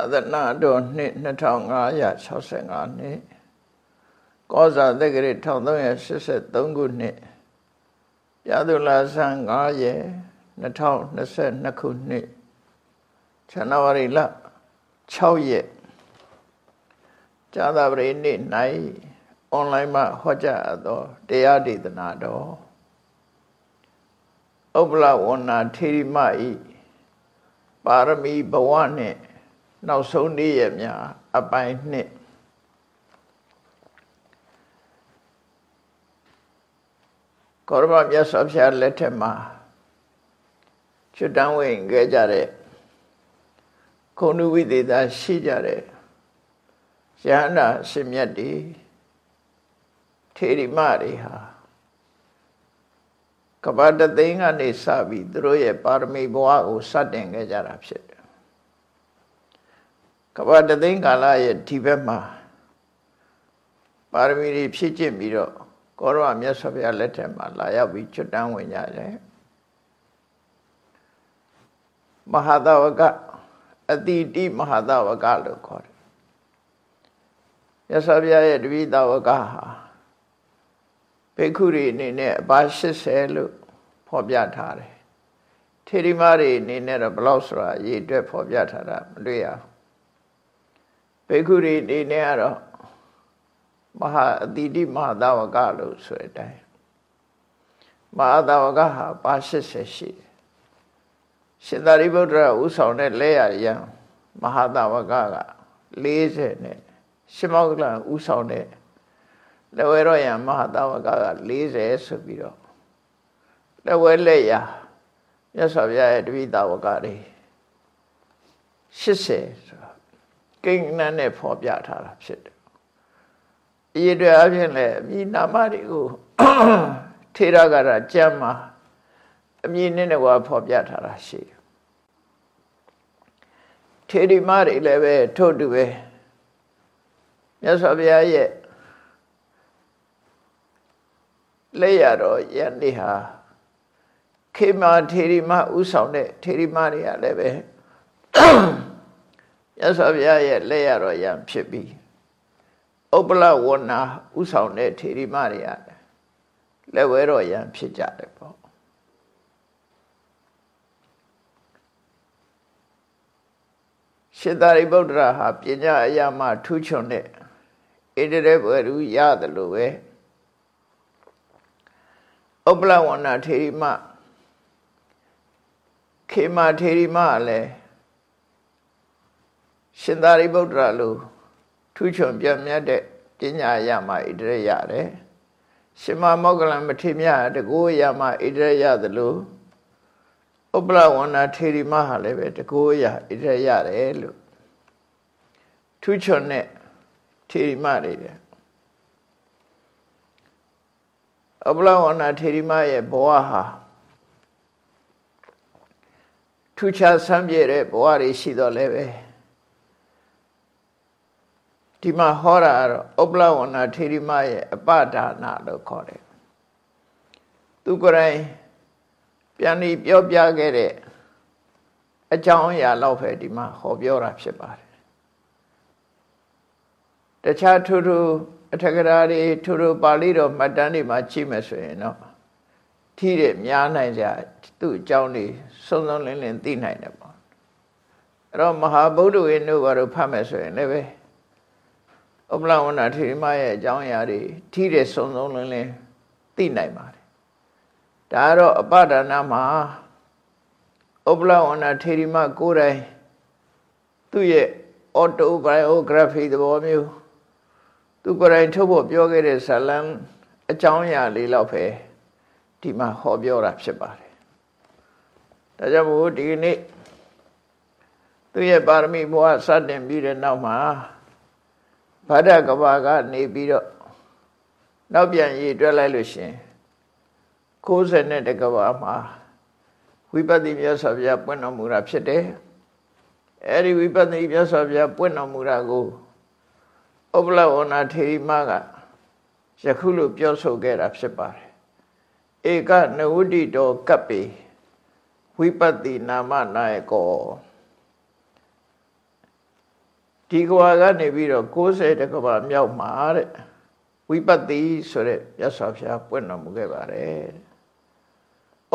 သာသနာတော်နှစ်2565နှစ်ကောဇာတက္ကရာ1383ခုနှစ်ပြာသူလာဆန်း9ရက်2022ခုနှစ်ဇန်နဝါရီလ6ရက်ဇာတာပရိနေ့၌အွန်လိုင်းမှာဟောကြားသောတရားဒေသနာတော်ဥပ္ပလဝဏ္ဏထေရီမဤပါရမီဘဝနှင့် နောက်ဆုံးနေ့ရက်များအပိုင်းနှစ်ကောရမမြတ်စွာဘုရားလက်ထက်မှာချွတ်တန်းဝင်ခဲ့ကြတဲ့ခုံနုဝိသေသရှိကြတဲ့ယဟန္တာရှင်မြတ်တွေထေရီမတွေဟာကပ္ပတသိန်းကနေစပြီးသူတို့ရဲ့ပါရမီဘဝကိုစတင်ခဲ့ကြတာဖြစ်တယ် ကပ္ပတသိန်းကာလရဲ့ဒီဘက်မှာပါရမီတွေဖြည့်ကျင့်ပြီးတော့ကောရဝမြတ်စွာဘုရားလက်ထက်မှာလာရောက်ပြီးကျွတ်တန်းဝင်ကြတယ်မဟာသဝကအတိတိမဟာသဝကလို့ခေါ်တယ်မြတ်စွာဘုရားရဲ့တပိသဝကဟာဘိက္ခုတွေအနေနဲ့အပါ80လို့ဖော်ပြထားတယ်ထေရီမတွေအနေနဲ့တော့ဘလောက်ဆိုတာရေအတွက်ဖော်ပြထားတာမတွေ့ရဘိ က္ခုတွေအနေနဲ့ကတော့မဟာအတိတိမဟာသဝကလို့ဆိုတဲ့အတိုင်းမဟာသဝကဟာပါ80ရှိတယ်ရှင်သာရိပုတ္တရာဥဆောင်တဲ့လက်ရရန်မဟာသဝကက40နဲ့ရှင်မောကလဥဆောင်တဲ့လက်ဝဲရောရံမဟာတဝကက40ဆိုပြီးတော့လက်ဝဲလက်ရမြတ်စွာဘုရားရဲ့တပိတဝကတွေ80ဆို ကိန်းနန်းနဲ့ဖော်ပြထားတာဖြစ်တယ်အရေးတွေအပြင်လည်းအမည်နာမတွေကိုထေရကရာကျမ်းမှာအမည်နဲ့ကွာဖော်ပြထားတာရှိတယ်ထေရီမတွေလည်းပဲထို့တူပဲမြတ်စွာဘုရားရဲ့လက်ရတော့ယနေ့ဟာခေမာထေရီမဥဆောင်တဲ့ထေရီမတွေကလည်းပဲ ရသော်ဘုရားရဲ့လက်ရတော့ယံဖြစ်ပြီးဥပ္ပလဝနာဥဆောင်တဲ့ထေရီမတွေကလက်ဝဲတော့ယံဖြစ်ကြတယ်ပေါ့ရှင်သာရိပုတ္တရာဟာပညာအရာမှထူးချွန်တဲ့ဣတရေဘဝရူရတယ်လို့ပဲဥပ္ပလဝဏထေရီမခေမထေရီမလည်း ရှင်သာရိပုတ္တရာလိုထူးချွန်ပြတ်မြတ်တဲ့ပညာရမှာဣတရရတယ်ရှင်မမောကလံမထေမြတကိုးရမှာဣတရရသလိုဥပ္ပလဝဏထေရီမဟာလည်းပဲတကိုးရဣတရရတယ်လို့ထူးချွန်တဲ့ထေရီမတွေတယ်အပလဝနာထေရီမရဲ့ဘဝဟာထူးခြားဆန်းပြည့်တဲ့ဘဝတွေရှိတော့လည်းပဲ ဒီမှာဟောတာကတော့ဥပလဝနာထေရီမရဲ့အပဒါနာလို့ခေါ်တယ်သူကိုယ်တိုင်ပြန်ပြီးပြောပြခဲ့တဲ့အကြောင်းအရာလောက်ပဲဒီမှာဟောပြောတာဖြစ်ပါတယ်တခြားထူးထူးအထက်ကရာတွေထိုးထိုးပါဠိတော်မှတ်တမ်းတွေမှာကြည့်မယ်ဆိုရင်တော့ထီးတဲ့များနိုင်ကြသူ့အကြောင်းတွေစုံစုံလင်းလင်းသိနိုင်တယ်ပေါ့အဲ့တော့မဟာဗုဒ္ဓဝေနုဘာလို့ဖတ်မယ်ဆိုရင်လည်းပဲ ဥပလဝဏထေရမရဲ့အကြောင်းအရာတွေထီးတဲ့စုံစုံလင်းလင်းသိနိုင်ပါတယ်ဒါကတော့အပဒါနမှာဥပလဝဏထေရမကိုယ်တိုင်သူ့ရဲ့ autobiography သဘောမျိုးသူကိုယ်တိုင်ထုတ်ဖို့ပြောခဲ့တဲ့ဇလံအကြောင်းအရာလေးလောက်ပဲဒီမှာဟောပြောတာဖြစ်ပါတယ်ဒါကြောင့်မို့ဒီနေ့သူရဲ့ပါရမီဘဝစတင်ပြီးတဲ့နောက်မှာ ဗဒ္ဒကဘာကနေပြီးတော့နောက်ပြန်ရည်တွက်လိုက်လို့ရှင်60နဲ့တကဘာမှာဝိပဿနာမြတ်စွာဘုရားပွင့်တော်မူတာဖြစ်တယ်အဲဒီဝိပဿနာမြတ်စွာဘုရားပွင့်တော်မူတာကိုဥပလဝနာထေရီမကယခုလိုပြောဆိုခဲ့တာဖြစ်ပါတယ်ဧကနဝုဒိတောကပ္ပေဝိပတ္တိနာမနာယကော ဒီကဘာကနေပြီးတော့60တကဘာမြောက်မှာတဲ့ဝိပတ္တိဆိုတဲ့ရသော်ဖျားပွင့်တော်မူခဲ့ပါတယ်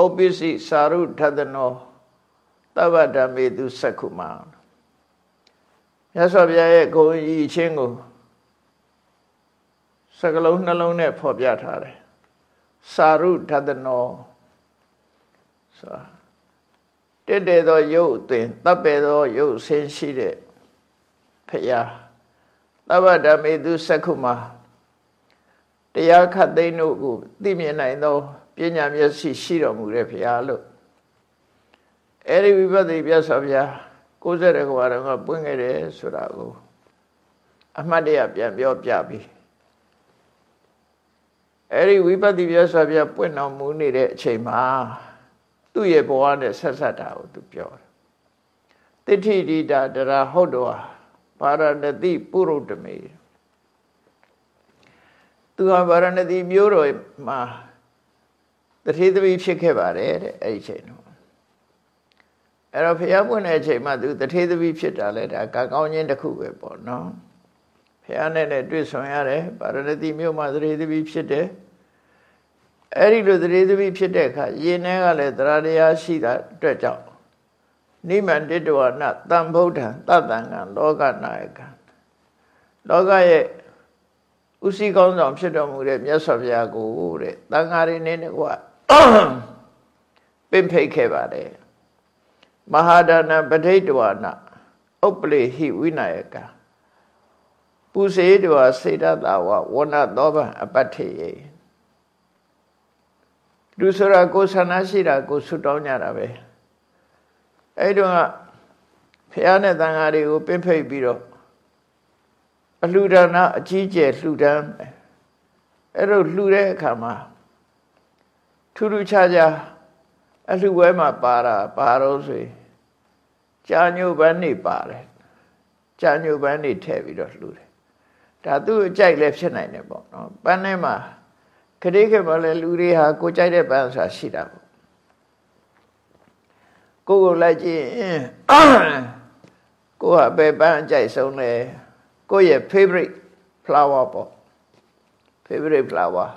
ဩပိစိစာရုထသနောသဗ္ဗဓမ္မေတုစက္ခုမာရသော်ဖျားရဲ့ဂုဏ်ဤချင်းကိုစကလုံးနှလုံးနဲ့ဖော်ပြထားတယ်စာရုထသနောဆိုတက်တဲ့သောရုပ်အသွင်တပ်ပေသောရုပ်ဆင်းရှိတဲ့ ဖရာသဗ္ဗဓမ္မေတုစက္ခုမာတရားခတ်သိမ်းတို့ကိုသိမြင်နိုင်သောပညာမျက်စိရှိတော်မူတဲ့ဖရာလို့အဲဒီဝိပဿနာပြတ်စွာဘုရား60ရကဘာတော်ကပွင့်ခဲ့တယ်ဆိုတာကိုအမှတ်တရပြန်ပြောပြပြီးအဲဒီဝိပဿနာပြတ်စွာဘုရားပွင့်တော်မူနေတဲ့အချိန်မှာသူ့ရဲ့ဘဝနဲ့ဆက်ဆက်တာကိုသူပြောတယ်တိဋ္ဌိဒိတာတရာဟုတ်တော် ပါရဏတိပုရုတမေသူဟာဗာရဏသီမြို့တော်မှာတထေသမီးဖြစ်ခဲ့ပါတယ်တဲ့အဲ့ဒီချိန်တော့အဲ့တော့ဖះပွင့်တဲ့အချိန်မှာသူတထေသမီးဖြစ်တာလဲဒါကကောင်းခြင်းတစ်ခုပဲပေါ့နော်ဖះနဲ့လည်းတွေ့ဆုံရတယ်ဗာရဏသီမြို့မှာတထေသမီးဖြစ်တယ်အဲ့ဒီလိုတထေသမီးဖြစ်တဲ့အခါယင်းထဲကလည်းတရားတရားရှိတာအတွက်ကြောင့် နိမန္တိတဝနာတံဗုဒ္ဓံတတံကံလောကနာယကံလောကရဲ့ဥစည်းကောင်းဆောင်ဖြစ်တော်မူတဲ့မြတ်စွာဘုရားကိုတဲ့တန်ဃာရင်းနဲ့ကွာပင်ဖိတ်ခဲ့ပါတယ်မဟာဒါနပဋိတဝနာဥပ္ပလေဟိဝိနာယကပူစေတဝစေတသာဝဝဏသောဗံအပတ္ထေယလူဆိုတာကိုဆန္ဒရှိတာကိုဆွတောင်းကြတာပဲ အဲ့တုန်းကဖះနဲ့တန်ဃာတွေကိုပင်ဖိတ်ပြီးတော့အလှူဒါနအကြီးကျယ်လှူဒန်းအဲ့လိုလှူတဲ့အခါမှာထူးထူးခြားခြားအလှူပွဲမှာပါတာပါတော့ဆိုကြာညိုပန်းနေပါတယ်ကြာညိုပန်းနေထည့်ပြီးတော့လှူတယ်ဒါသူ့အကြိုက်လည်းဖြစ်နိုင်တယ်ပေါ့နော်ပန်းထဲမှာခရီးခေတ်မှာလည်းလူတွေဟာကိုကြိုက်တဲ့ပန်းဆိုတာရှိတာပေါ့ ကိုကိုလိုက်ကြည့်ကိုကဘယ်ပန်းအကြိုက်ဆုံးလဲကိုယ့်ရဲ့ favorite flower ပေါ့ favorite flower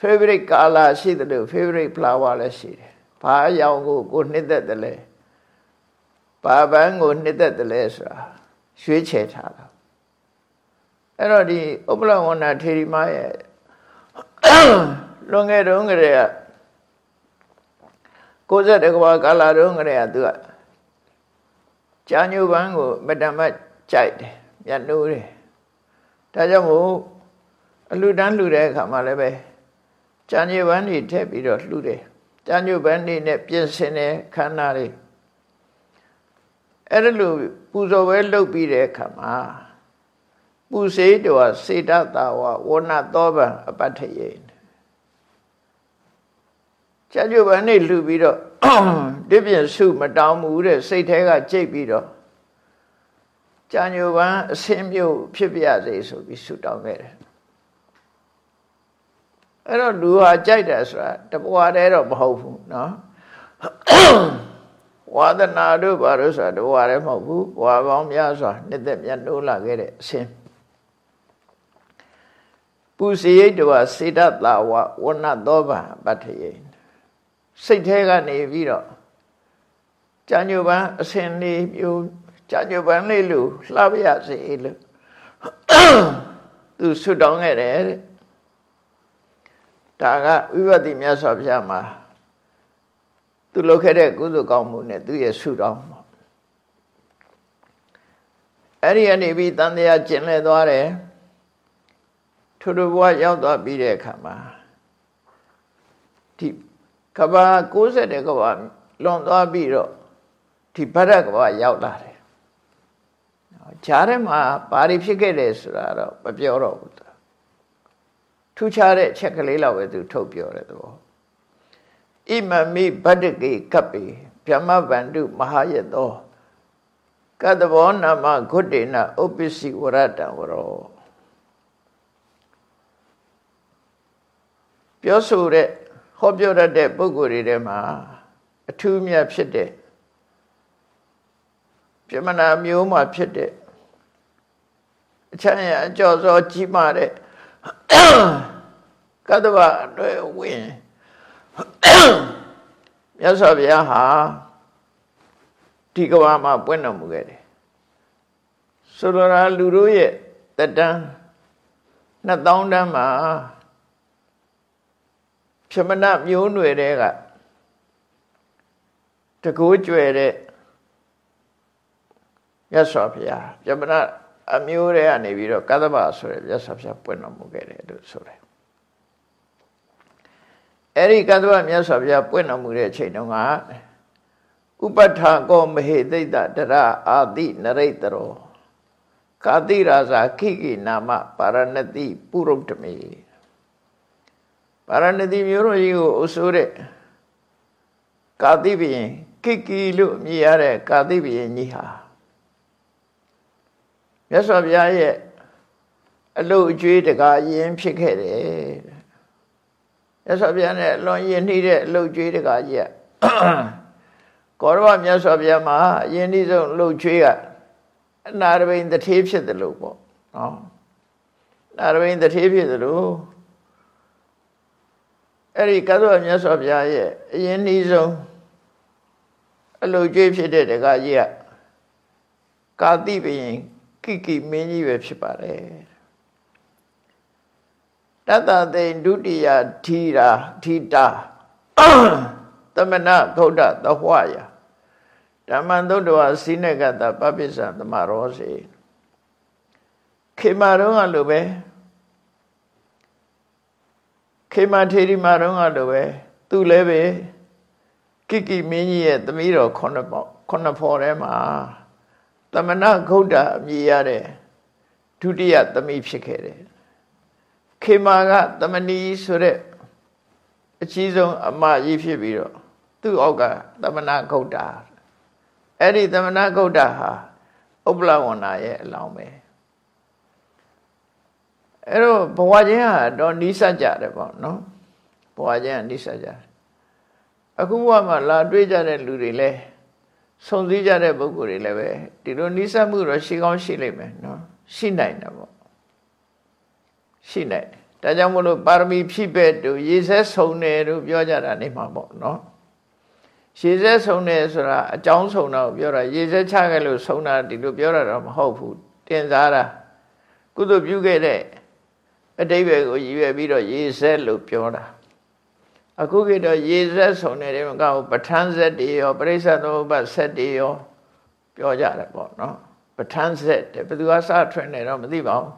favorite color ရှိတယ်လို့ favorite flower လည်းရှိတယ်ဘာအရောင်ကိုကိုနှစ်သက်တယ်လဲဘာပန်းကိုနှစ်သက်တယ်လဲဆိုတာရွှေ့ချယ်ထားတာအဲ့တော့ဒီဥပ္ပလဝန္ဒထေရီမရဲ့လွန်ခဲ့တုန်းကတည်းက 60တကဘာကာလာတုန်းကတည်းကသူကကြာညိုပန်းကိုမတမတ်ကြိုက်တယ်မြတ်နိုးတယ်ဒါကြောင့်မို့အလှူဒန်းလှူတဲ့အခါမှာလည်းပဲကြာညိုပန်းတွေထည့်ပြီးတော့လှူတယ်ကြာညိုပန်းတွေနဲ့ပြင်ဆင်တဲ့ခန္ဓာတွေအဲ့ဒါလိုပူဇော်ပွဲလုပ်ပြီးတဲ့အခါမှာပူစေတော်စေတတာဝဝဏသောဗံအပတ္ထယေ ကြာညိုပန်းတွေလှူပြီးတော့ဒီပြင်စုမတောင်းဘူးတဲ့စိတ်ထဲကကြိတ်ပြီးတော့ကြာညိုပန်းအစင်းမျိုးဖြစ်ပြစေဆိုပြီးဆုတောင်းခဲ့တယ်အဲ့တော့လူဟာကြိုက်တယ်ဆိုတာတပွားတည်းတော့မဟုတ်ဘူးเนาะဝါဒနာတို့ဘာလို့ဆိုတာတပွားတည်းမဟုတ်ဘူးဘွာပေါင်းများစွာနှစ်သက်မြတ်နိုးလာခဲ့တဲ့အစင်းပူစီရိတ်တော်စေတသာဝဝဏသောဗံပတ္ထယေ စိတ်แท้ကနေပြီးတော့ကြာညိုပန်းအစင်းလေးမျိုးကြာညိုပန်းလေးလူလှပရစေလို့သူဆွတောင်းခဲ့တယ်တဲ့ဒါကဝိပဿနာမြတ်စွာဘုရားမှာသူလုပ်ခဲ့တဲ့ကုသိုလ်ကောင်းမှုနဲ့သူရဲ့ဆုတောင်းပေါ့အဲ့ဒီကနေပြီးတန်တရားကျင်လဲသွားတယ်ထူထူဘဝရောက်သွားပြီးတဲ့အခါမှာဒီ ကဘာ60တဲ့ကဘာလွန်သွားပြီးတော့ဒီဗရကဘာရောက်လာတယ်ဂျားထဲမှာဘာတွေဖြစ်ခဲ့တယ်ဆိုတာတော့မပြောတော့ဘူးထူးခြားတဲ့အချက်ကလေးလောက်ပဲသူထုတ်ပြောတဲ့သဘောဣမမိဗတ္တကေကပ္ပေဗျမဗန္တုမဟာယတောကတဘောနာမဂုတ္တေနဥပ္ပစ္စည်းဝရတံဝရောပြောဆိုတဲ့ ဟောပြောတတ်တဲ့ပုဂ္ဂိုလ်တွေထဲမှာအထူးမြတ်ဖြစ်တဲ့ပြမနာမျိုးမှာဖြစ်တဲ့အချမ်းရအကျော်စောကြီးမာတဲ့ကတ္တဗအတွက်ဝင်မြတ်စွာဘုရားဟာဒီကဘာမှာပွင့်တော်မူခဲ့တယ်ဆိုလိုတာလူတို့ရဲ့တတန်း2000တန်းမှာ ပြမနာမျိုးနွယ်တဲ့ကတကိုးကျွယ်တဲ့ရသော်ဘုရားပြမနာအမျိုးတွေကနေပြီးတော့ကသဗ္ဗဆိုရယ်ရသော်ဘုရားပွင့်တော်မူခဲ့တယ်လို့ဆိုတယ်အဲ့ဒီကသဗ္ဗမြတ်စွာဘုရားပွင့်တော်မူတဲ့အချိန်တုန်းကဥပဋ္ဌာကောမဟေသိတတရအာတိနရိတရောကာတိရာဇာခိကိနာမပါရဏတိပုရုတ္တမေ ပါရဏတိမျိုးတော်ကြီးကိုအစိုးတဲ့ကာတိဘရင်ကိကိလို့မြည်ရတဲ့ကာတိဘရင်ကြီးဟာမြတ်စွာဘုရားရဲ့အလုတ်အကျွေးတကားရင်ဖြစ်ခဲ့တယ်မြတ်စွာဘုရားနဲ့လွန်ရင်နှီးတဲ့အလုတ်ကျွေးတကားကြီးကောရဝမြတ်စွာဘုရားမှာအရင်နှီးဆုံးလှုပ်ချွေးကအနာရဘိန်တထေးဖြစ်တယ်လို့ပေါ့နော်နာရဘိန်တထေးဖြစ်တယ်လို့ အဲ့ဒီကသောမြတ်စွာဘုရားရဲ့အရင်နှီးဆုံးအလုတ်ကျွေးဖြစ်တဲ့တကားကြီးကကာတိဘယင်ကိကိမင်းကြီးပဲဖြစ်ပါတယ်တတသိဒုတိယထီရာထီတာသမဏဂௌဒသဟဝယဓမ္မံသုတ္တဝစိနကတပပိစ္ဆံသမရောစေခေမာတော့ကလိုပဲ ခေမာထေရီမာတော့ကလိုပဲသူလည်းပဲကိကိမင်းကြီးရဲ့သမီးတော်ခုနှစ်ပေါ့ခုနှစ်ဖော်ထဲမှာသမဏဂௌဒအမည်ရတဲ့ဒုတိယသမီးဖြစ်ခဲ့တယ်ခေမာကသမဏီဆိုတဲ့အကြီးဆုံးအမကြီးဖြစ်ပြီးတော့သူ့အောက်ကသမဏဂௌဒအဲ့ဒီသမဏဂௌဒဟာဥပလဝဏရဲ့အလောင်းပဲ အဲ့တော့ဘဝချင်းဟာတော့နိစ္စကြတယ်ပေါ့နော်ဘဝချင်းကနိစ္စကြတယ်အခုဘဝမှာလာတွေ့ကြတဲ့လူတွေလည်းစုံစည်းကြတဲ့ပုဂ္ဂိုလ်တွေလည်းပဲဒီလိုနိစ္စမှုတော့ရှိကောင်းရှိလိမ့်မယ်နော်ရှိနိုင်တယ်ပေါ့ရှိနိုင်တယ်ဒါကြောင့်မလို့ပါရမီဖြည့်ပဲ့တူရေစက်ဆုံတယ်လို့ပြောကြတာနေမှာပေါ့နော်ရေစက်ဆုံတယ်ဆိုတာအကြောင်းဆုံတော့ပြောတာရေစက်ချခဲ့လို့ဆုံတာဒီလိုပြောတာတော့မဟုတ်ဘူးတင်စားတာကုသိုလ်ပြုခဲ့တဲ့ အတိဘယ်ကိုရည်ရွယ်ပြီးတော့ရေစက်လို့ပြောတာအခုကတော့ရေစက်ဆုံနေတဲ့မကဘူးပဋ္ဌာန်းဇက်တွေရောပရိစ္ဆသမုပ္ပါဇက်တွေရောပြောကြတယ်ပေါ့နော်ပဋ္ဌာန်းဇက်တဲ့ဘယ်သူကစထွင်နေတော့မသိပါဘူး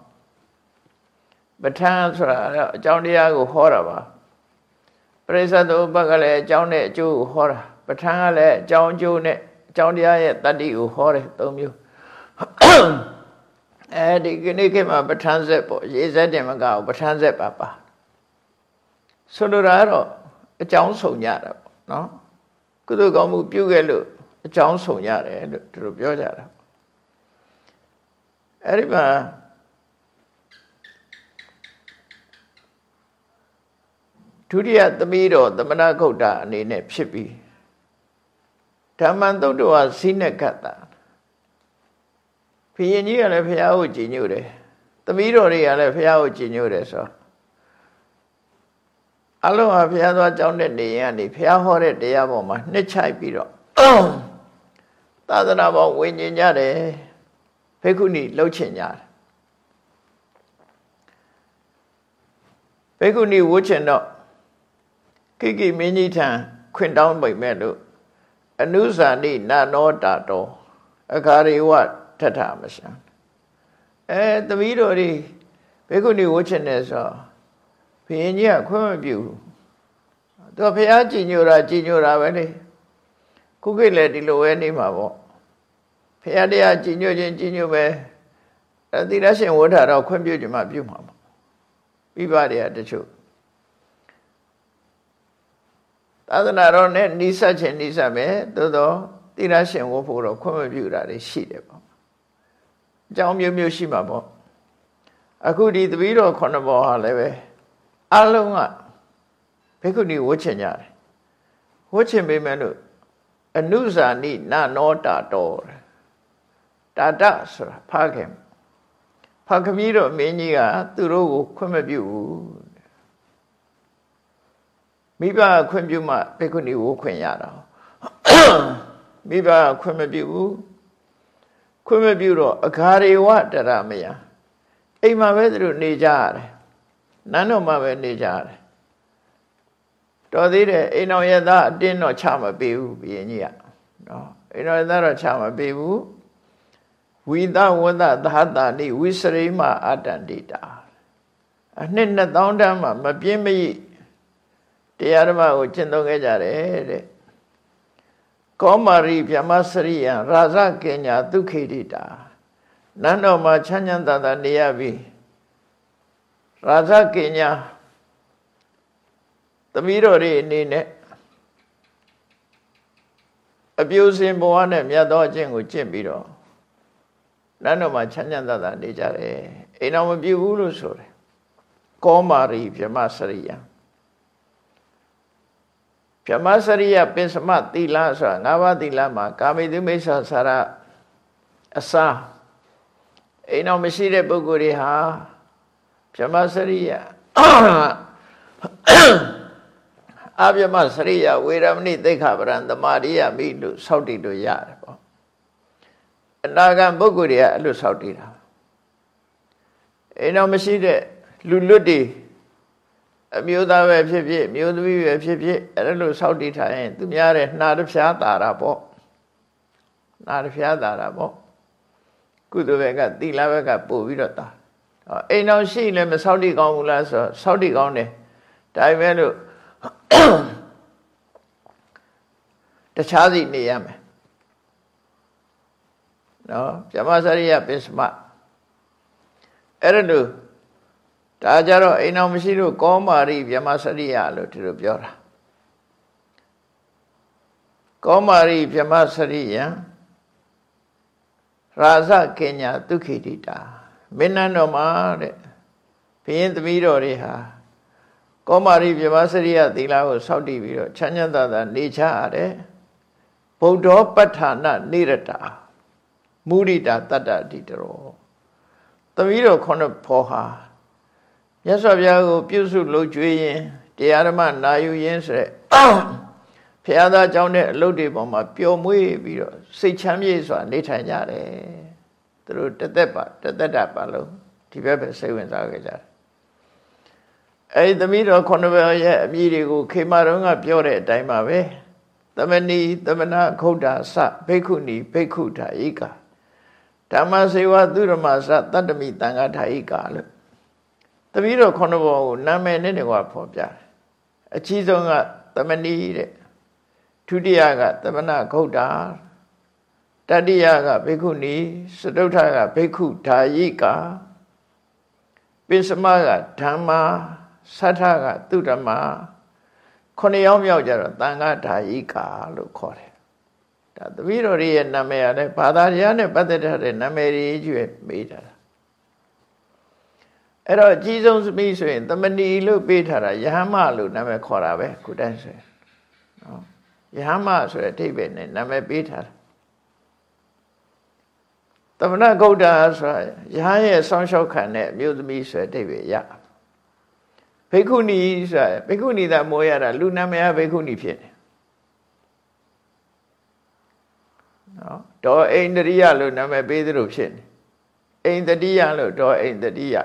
ပဋ္ဌာန်းဆိုတာအကြောင်းတရားကိုဟောတာပါပရိစ္ဆသမုပ္ပါကလည်းအကြောင်းနဲ့အကျိုးကိုဟောတာပဋ္ဌာန်းကလည်းအကြောင်းအကျိုးနဲ့အကြောင်းတရားရဲ့တတ္တိကိုဟောတယ်သုံးမျိုး အဲဒီကနေ့ခေတ်မှာပဋ္ဌာန်းဇက်ပေါ့ရေဇက်တင်မကဘူးပဋ္ဌာန်းဇက်ပါပါဆိုလိုတာကတော့အကြောင်းဆောင်ကြတာပေါ့နော်ကုသိုလ်ကောင်းမှုပြုခဲ့လို့အကြောင်းဆောင်ရတယ်လို့သူတို့ပြောကြတာအဲ့ဒီမှာဒုတိယသမီးတော်သမဏဂုတ်တာအနေနဲ့ဖြစ်ပြီးဓမ္မံသုတ်တော်ဟာစိနဲ့ကတ်တာ ဘုရင်ကြီးကလည်းဘုရားကိုကြည်ညိုတယ်သမီးတော်တွေကလည်းဘုရားကိုကြည်ညိုတယ်ဆိုတော့အလုံးဟာဘုရားသွားကြောင်းတဲ့နေရင်ကနေဘုရားဟောတဲ့တရားပေါ်မှာနှစ်ချိုက်ပြီးတော့သာသနာပေါ်ဝิญဉ်ကြတယ်ဘိက္ခုနီလှုပ်ချင်ကြတယ်ဘိက္ခုနီဝှချင်တော့ကိကိမင်းကြီးထံခွင့်တောင်းပိမဲ့လို့အနုဇာနိနာနောတာတော်အခါရိဝ ထထမရှံအဲသမီးတော်တွေဘိက္ခုနီဝှချင်တယ်ဆိုတော့ဘုရင်ကြီးကခွင့်မပြုဘူးသူဘုရားကြည်ညိုတာကြည်ညိုတာပဲလေခုခေတ်လည်းဒီလိုပဲနေမှာပေါ့ဘုရားတရားကြည်ညိုခြင်းကြည်ညိုပဲအသီရရှင်ဝဋ္ဌာတော့ခွင့်ပြုကြမှာပြုမှာပေါ့ပြပတွေကတချို့သာသနာတော်နဲ့နိစ္စချင်းနိစ္စပဲသို့တော့သီရရှင်ဝတ်ဖို့တော့ခွင့်မပြုတာတွေရှိတယ်ပေါ့ အကြောင်းမျိုးမျိုးရှိမှာပေါ့အခုဒီတပီးတော်ခုနှစ်ဘောဟာလည်းပဲအလုံးကဘိက္ခုနီဝတ်ချင်ကြတယ်ဝတ်ချင်ပေမဲ့လို့အနုဇာနိနနောတာတော်တာတဆိုတာဖခင်ဖခမီးတော်မင်းကြီးကသူတို့ကိုခွင့်မပြုဘူးမိဘခွင့်ပြုမှဘေကုဏီဝခွင့်ရတာမိဘခွင့်မပြုဘူး ခွင့်မပြုတော့အခါရေဝတရမယအိမ်မှာပဲသူတို့နေကြရတယ်နန်းတော်မှာပဲနေကြရတယ်တော်သေးတယ်အိမ်တော်ရသားအတင်းတော့ချမပေးဘူးဘုရင်ကြီးကနော်အိမ်တော်ရသားတော့ချမပေးဘူးဝိသဝဒသာတာနိဝိစရိမအတ္တန္တိတာအနှစ်2000တန်းမှာမပြင်းမရိတရားဓမ္မကိုကျင့်သုံးခဲ့ကြတယ်တဲ့ ကောမာရိဗြဟ္မစရိယရာဇကညာဒုက္ခိတိတာနန်းတော်မှာချမ်းချမ်းသာသာနေရပြီရာဇကညာသမီးတော်တွေအနေနဲ့အပြိုစင်ဘဝနဲ့မြတ်သောအကျင့်ကိုကျင့်ပြီးတော့နန်းတော်မှာချမ်းချမ်းသာသာနေကြတယ်အိမ်တော်မပြူဘူးလို့ဆိုတယ်ကောမာရိဗြဟ္မစရိယ ဗြဟ္မစရိယပင်စမသီလဆိုတာ၅ပါးသီလမှာကာမိတုမိစ္ဆာစာရအစာအိမ်တော်မရှိတဲ့ပုဂ္ဂိုလ်တွေဟာဗြဟ္မစရိယအဗျမစရိယဝေရမဏိသိက္ခာပရံသမာရိယမိလို့စောက်တည်လို့ရတယ်ပေါ့အနာဂံပုဂ္ဂိုလ်တွေကအဲ့လိုစောက်တည်တာအိမ်တော်မရှိတဲ့လူလွတ်တွေ အမျိုးသားပဲဖြစ်ဖြစ်မျိုးသမီးပဲဖြစ်ဖြစ်အဲ့လိုစောက်တည်ထားရင် သူများတဲ့နှာတစ်ဖြားတာတာပေါ့နှာတစ်ဖြားတာတာပေါ့ကုသိုလ်ဘက်ကသီလဘက်ကပို့ပြီးတော့တာအိမ်တော်ရှိလည်းမစောက်တည်ကောင်းဘူးလားဆိုတော့စောက်တည်ကောင်းတယ်ဒါပေမဲ့လို့တခြားစီနေရမယ်နော်ဗြဟ္မစရိယပစ္စမအဲ့ဒါလို့ ဒါကြတော့အိမ်အောင်မရှိလို့ကောမာရိဗြဟ္မစရိယလို့ဒီလိုပြောတာကောမာရိဗြဟ္မစရိယရာဇကညာဒုခိတိတာမင်းနန်းတော်မှာတဲ့ဘုရင်သမီးတော်တွေဟာကောမာရိပြမစရိယသီလကိုစောင့်တည်ပြီးတော့ချမ်းချမ်းသာသာနေချရတယ်ဗုဒ္ဓပဋ္ဌာနနေရတာမုရိတာတတ္တတိတရောသမီးတော်ခုနှစ်ဖော်ဟာ မြတ်စွာဘုရားကို ပြုစုလုပ်ကြွေးရင်တရားဓမ္မနာယူရင်းဆိုတဲ့ဖရာသားကြောင့်တဲ့အလုပ်တွေပေါ်မှာပျော်မွေ့ပြီးတော့စိတ်ချမ်းမြေ့စွာနေထိုင်ကြတယ်သူတို့တသက်ပါတသက်တာပါလုံးဒီဘက်ပဲစိတ်ဝင်စားကြကြတယ်အဲဒီသမီးတော်ခုနှစ်ဘက်ရဲ့အမည်တွေကိုခေမာတော်ကပြောတဲ့အတိုင်းပါပဲသမဏီသမဏခုဒ္ဒါစဘိက္ခုနီဘိက္ခုထာဧကာဓမ္မစေဝသူရမစတတ္တမိတံဃာထာဧကာလို့ သမီးတော်ခုနှစ်ဘောကိုနာမည်နဲ့တကွာဖော်ပြတယ်အကြီးဆုံးကသမဏီတဲ့ဒုတိယကသမဏခုဒ္ဒါတတိယကဘိက္ခုနီစတုထကဘိက္ခုထာဧကာပိစမကဓမ္မာဆထကသူဓမ္မခုနှစ်ယောက်မြောက်ကြတော့တန်ခါဓာယိကာလို့ခေါ်တယ်ဒါတပည့်တော်ရဲ့နာမည်ရတယ်ဘာသာတရားနဲ့ပတ်သက်တဲ့နာမည်တွေကျွေးပေးထားတာ အဲ့တော့အကြီးဆုံးသမီးဆိုရင် သမဏီလို့ပေးထားတာယဟမလို့နာမည်ခေါ်တာပဲခုတန်းဆိုရင်နော်ယဟမဆိုတဲ့အဓိပ္ပာယ်နဲ့နာမည်ပေးထားတာသမဏဂௌဒ္ဓဆိုတာယဟန်ရဲ့ဆောင်းလျှောက်ခံတဲ့အမျိုးသမီးဆိုတဲ့အဓိပ္ပာယ်ရဘိက္ခုနီဆိုတာဘိက္ခုနီသာမိုးရတာလူနာမည်ကဘိက္ခုနီဖြစ်တယ်နော်ဒေါ်အိန္ဒရိယလို့နာမည်ပေးသလိုဖြစ်နေအိန္ဒရိယလို့ဒေါ်အိန္ဒရိယ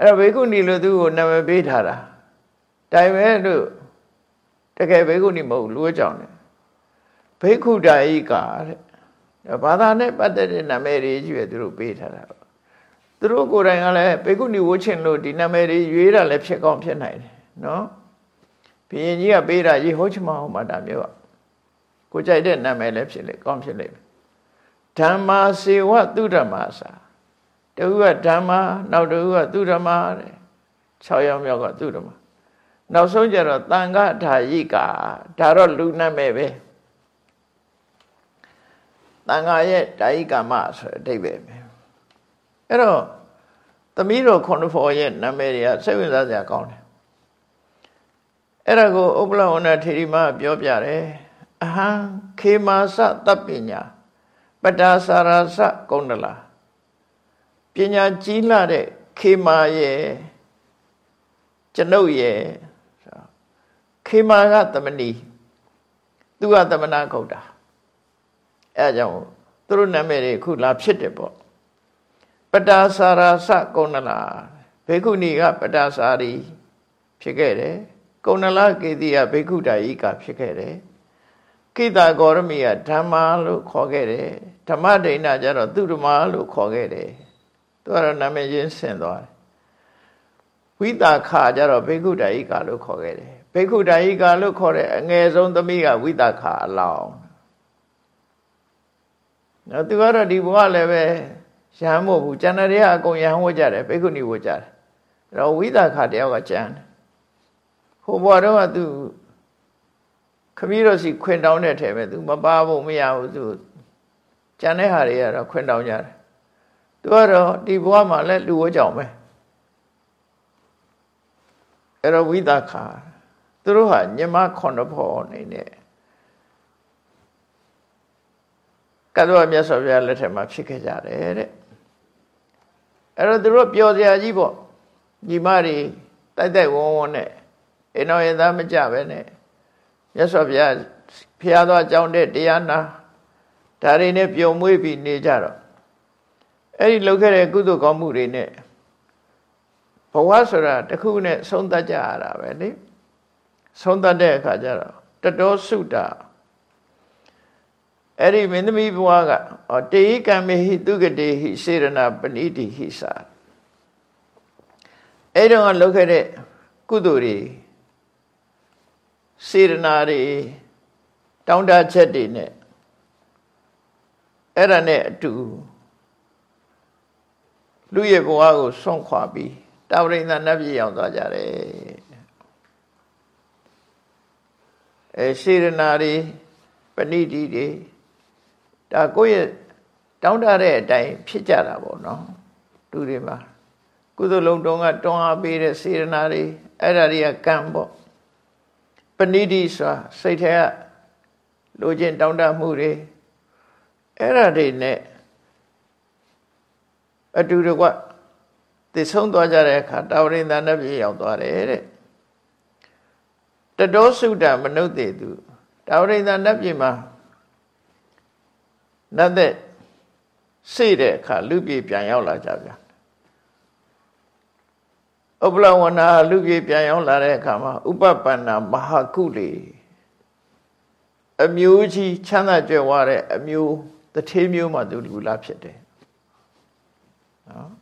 အဲ့တော့ဘိက္ခုနီလို့သူ့ကိုနာမည်ပေးထားတာတိုင်ပဲလို့တကယ်ဘိက္ခုနီမဟုတ်လူအကြောင်းတယ်ဘိက္ခုတာဤကာတဲ့ဘာသာနဲ့ပတ်သက်တဲ့နာမည်တွေကြီးပဲသူတို့ပေးထားတာသူတို့ကိုယ်တိုင်ကလည်းဘေကုဏီဝှချင်လို့ဒီနာမည်တွေရွေးတာလည်းဖြစ်ကောင်းဖြစ်နိုင်တယ်နော်ဘုရင်ကြီးကပေးတာရေဟုတ်ချမဟုတ်မှဒါမျိုးอ่ะကိုကြိုက်တဲ့နာမည်လည်းဖြစ်လေကောင်းဖြစ်လိမ့်မယ်ဓမ္မာစေဝသူဓမ္မာစာ တခုကဓမ္မာနောက်တခုကသူဓမ္မာတဲ့6ယောက်မြောက်ကသူဓမ္မာနောက်ဆုံးကျတော့တန်ခါဓာယိကာဒါတော့လူနာမည်ပဲတန်ခါရဲ့ဓာယိကာမဆိုတဲ့အဓိပ္ပာယ်ပဲအဲ့တော့သမီးတော်ခွန်ဖော်ရဲ့နာမည်တွေကစိတ်ဝင်စားစရာကောင်းတယ်အဲ့ဒါကိုဥပလဝဏထေရီမပြောပြတယ်အဟံခေမာစတပ်ပညာပတာစာရစကုန္ဒလာ ညာကြီးလာတဲ့ခေမာရဲ့ကျွန်ုပ်ရဲ့ခေမာကသမဏီသူကသမဏဂௌတာအဲအကြောင်းသူတို့နာမည်တွေခုလာဖြစ်တယ်ပေါ့ပတာစာရာစကုဏလာဘေကုဏီကပတာစာရီဖြစ်ခဲ့တယ်ကုဏလာကေတိကဘေကုတာဤကဖြစ်ခဲ့တယ်ကိတာဂေါရမီကဓမ္မလို့ခေါ်ခဲ့တယ်ဓမ္မဒိဏကျတော့သူဓမ္မလို့ခေါ်ခဲ့တယ် သူကတော့နာမည်ချင်းဆင်သွားတယ်ဝိတာခါကျတော့ဘေကုတာဤကလို့ခေါ်ခဲ့တယ်ဘေကုတာဤကလို့ခေါ်တဲ့အငယ်ဆုံးသမီးကဝိတာခါအလောင်းနော်သူကတော့ဒီဘဝလည်းပဲရဟန်းမို့ဘူးကျန်တဲ့တွေကအကုန်ရဟန်းဝတ်ကြတယ်ဘေကုဏီဝတ်ကြတယ်အဲ့တော့ဝိတာခါတယောက်ကကျန်တယ်ဟိုဘဝတော့ကသူခမည်းတော်စီခွင်တောင်းတဲ့ထဲပဲသူမပါဖို့မရဘူးသူကျန်တဲ့ဟာတွေကတော့ခွင်တောင်းကြတယ် သူကတော့ဒီဘဝမှာလည်းလူဝတ်ကြောင်ပဲအဲ့တော့ဝိသခာသူတို့ဟာညမခွန်တော်ဖော်အနေနဲ့ကတ္တဝမြတ်စွာဘုရားလက်ထက်မှာဖြစ်ခဲ့ကြတယ်တဲ့အဲ့တော့သူတို့ပျော်စရာကြီးပေါ့ညီမတွေတိုက်တိုက်ဝန်းဝန်းနဲ့အိမ်တော်ရင်သားမကြပဲနဲ့မြတ်စွာဘုရားဖျားသောအကြောင်းတဲ့တရားနာဒါတွေနဲ့ပျော်မွေးပြီးနေကြတော့ အဲ့ဒီလုပ်ခဲ့တဲ့ကုသိုလ်ကောင်းမှုတွေနဲ့ဘဝဆိုတာတခုနဲ့ဆုံးသက်ကြရတာပဲလေဆုံးသက်တဲ့အခါကျတော့တတော်စုတာအဲ့ဒီမင်းသမီးဘဝကတေဟိကံမေဟိတုကတေဟိစေရနာပဏိတိဟိစာအဲ့တော့လုပ်ခဲ့တဲ့ကုသိုလ်တွေစေရနာတွေတောင်းတချက်တွေနဲ့အဲ့ဒါနဲ့အတူ လူရဲ့ဘဝကိုဆွန့်ခွာပြီးတာဝရိန္ဒနတ်ပြည်ရောက်သွားကြတယ်အဲစေရနာတွေပဏိတိတွေဒါကိုယ့်ရဲ့တောင်းတတဲ့အတိုင်းဖြစ်ကြတာပေါ့နော်လူတွေမှာကုသလုံးတုံးကတွန်းအားပေးတဲ့စေရနာတွေအဲ့ဒါတွေကကံပေါ့ပဏိတိဆိုတာစိတ်ထဲကလိုချင်တောင်းတမှုတွေအဲ့ဒါတွေနဲ့ အတူတကွသိဆုံးသွားကြတဲ့အခါတာဝရိန္ဒနပြေရောက်သွားတယ်တဲ့တတောစုတမနုဿေသူတာဝရိန္ဒနပြေမှာနတ်တဲ့စိတ်တဲ့အခါလူပြေပြန်ရောက်လာကြဗျာဥပလဝနာလူပြေပြန်ရောက်လာတဲ့အခါမှာဥပပန္နာမဟာကုလေအမျိုးကြီးချမ်းသာကြွယ်ဝတဲ့အမျိုးတထေးမျိုးမှသူလူလားဖြစ်တယ် နော်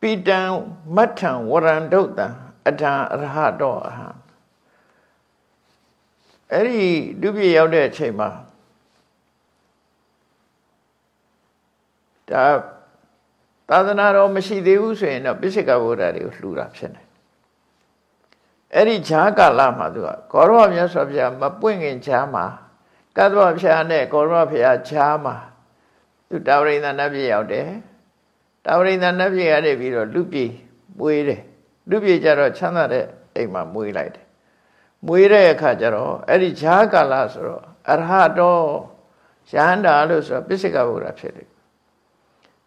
ပိတံမထံဝရံဒုတ်တံအထံအရဟတောအဟံအဲ့ဒီဒုပြရောက်တဲ့အချိန်မှာဒါသာသနာတော်မရှိသေးဘူးဆိုရင်တော့ပိစိကဗုဒ္ဓတွေကိုလှူတာဖြစ်နေအဲ့ဒီဈာကာလမှာသူကကောရမမြတ်စွာဘုရားမပွင့်ခင်ဈာမှာကတ္တဝဘုရားနဲ့ကောရမဘုရားဈာမှာ သူတာဝရိန္ဒနတ်ပြည်ရောက်တယ်တာဝရိန္ဒနတ်ပြည်ရတဲ့ပြီးတော့လူပြည်မွေးတယ်လူပြည်ကြတော့ချမ်းသာတဲ့အိမ်မှာမွေးလိုက်တယ်မွေးတဲ့အခါကျတော့အဲ့ဒီဈာကာလဆိုတော့အရဟတောရဟန္တာလို့ဆိုတော့ပိစိကဗုဒ္ဓဖြစ်တယ်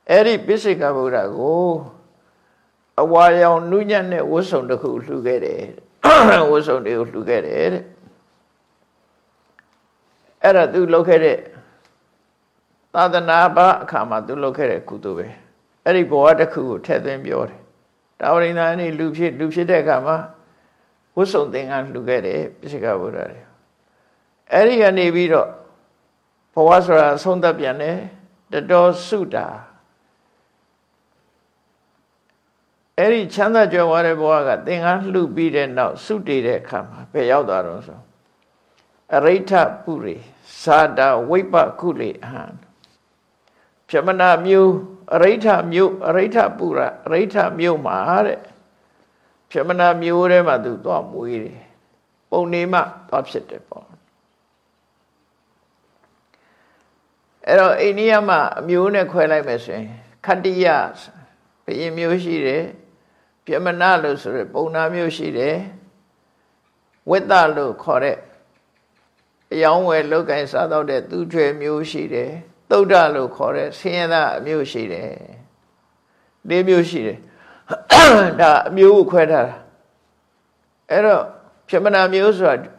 အဲ့ဒီပိစိကဗုဒ္ဓကိုအဝါရောင်နုညံ့တဲ့ဝတ်စုံတစ်ခုလှူခဲ့တယ်ဝတ်စုံတွေကိုလှူခဲ့တယ်တဲ့အဲ့ဒါသူလုပ်ခဲ့တဲ့ သာသနာ့ဘအခါမှာသူလုပ်ခဲ့တဲ့ကုသိုလ်ပဲအဲ့ဒီဘဝတစ်ခုကိုထည့်သွင်းပြောတယ်တာဝရိန္ဒာနေလူဖြစ်လူဖြစ်တဲ့အခါမှာဝတ်စုံသင်္ကန်းလှူခဲ့တယ်ပိစိကဗုဒ္ဓတွေအဲ့ဒီကနေပြီးတော့ဘဝဆိုတာဆုံးသက်ပြန်တယ်တတော်စုတာအဲ့ဒီချမ်းသာကြွယ်ဝတဲ့ဘဝကသင်္ကန်းလှုပ်ပြီးတဲ့နောက်စုတည်တဲ့အခါမှာဘယ်ရောက်သွားတော့ဆိုအရိဋ္ဌပုရိသာတာဝိပ္ပကုလေအဟံ ပြမနာမျိုးအရိဋ္ဌမျိုးအရိဋ္ဌပုရအရိဋ္ဌမျိုးမှာတဲ့ပြမနာမျိုးထဲမှာသူသွားမွေးတယ်ပုံနေမှသွားဖြစ်တယ်ပေါ့အဲ့တော့အိန္ဒိယမှာအမျိုးနဲ့ခွဲလိုက်မယ်ဆိုရင်ခတ္တိယဘယင်မျိုးရှိတယ်ပြမနာလို့ဆိုရပုံနာမျိုးရှိတယ်ဝိတ္တလို့ခေါ်တဲ့အယောင်းဝယ်လောက်ကင်စားတော့တဲ့သူချွေမျိုးရှိတယ် သုဒ္ဓလို့ခေါ်တဲ့ဆင်းရဲသားအမျိုးရှိတယ်လေးမျိုးရှိတယ်ဒါအမျိုးကိုခွဲထားတာအဲ့တော့ပြမနာမျိုးဆိုတာ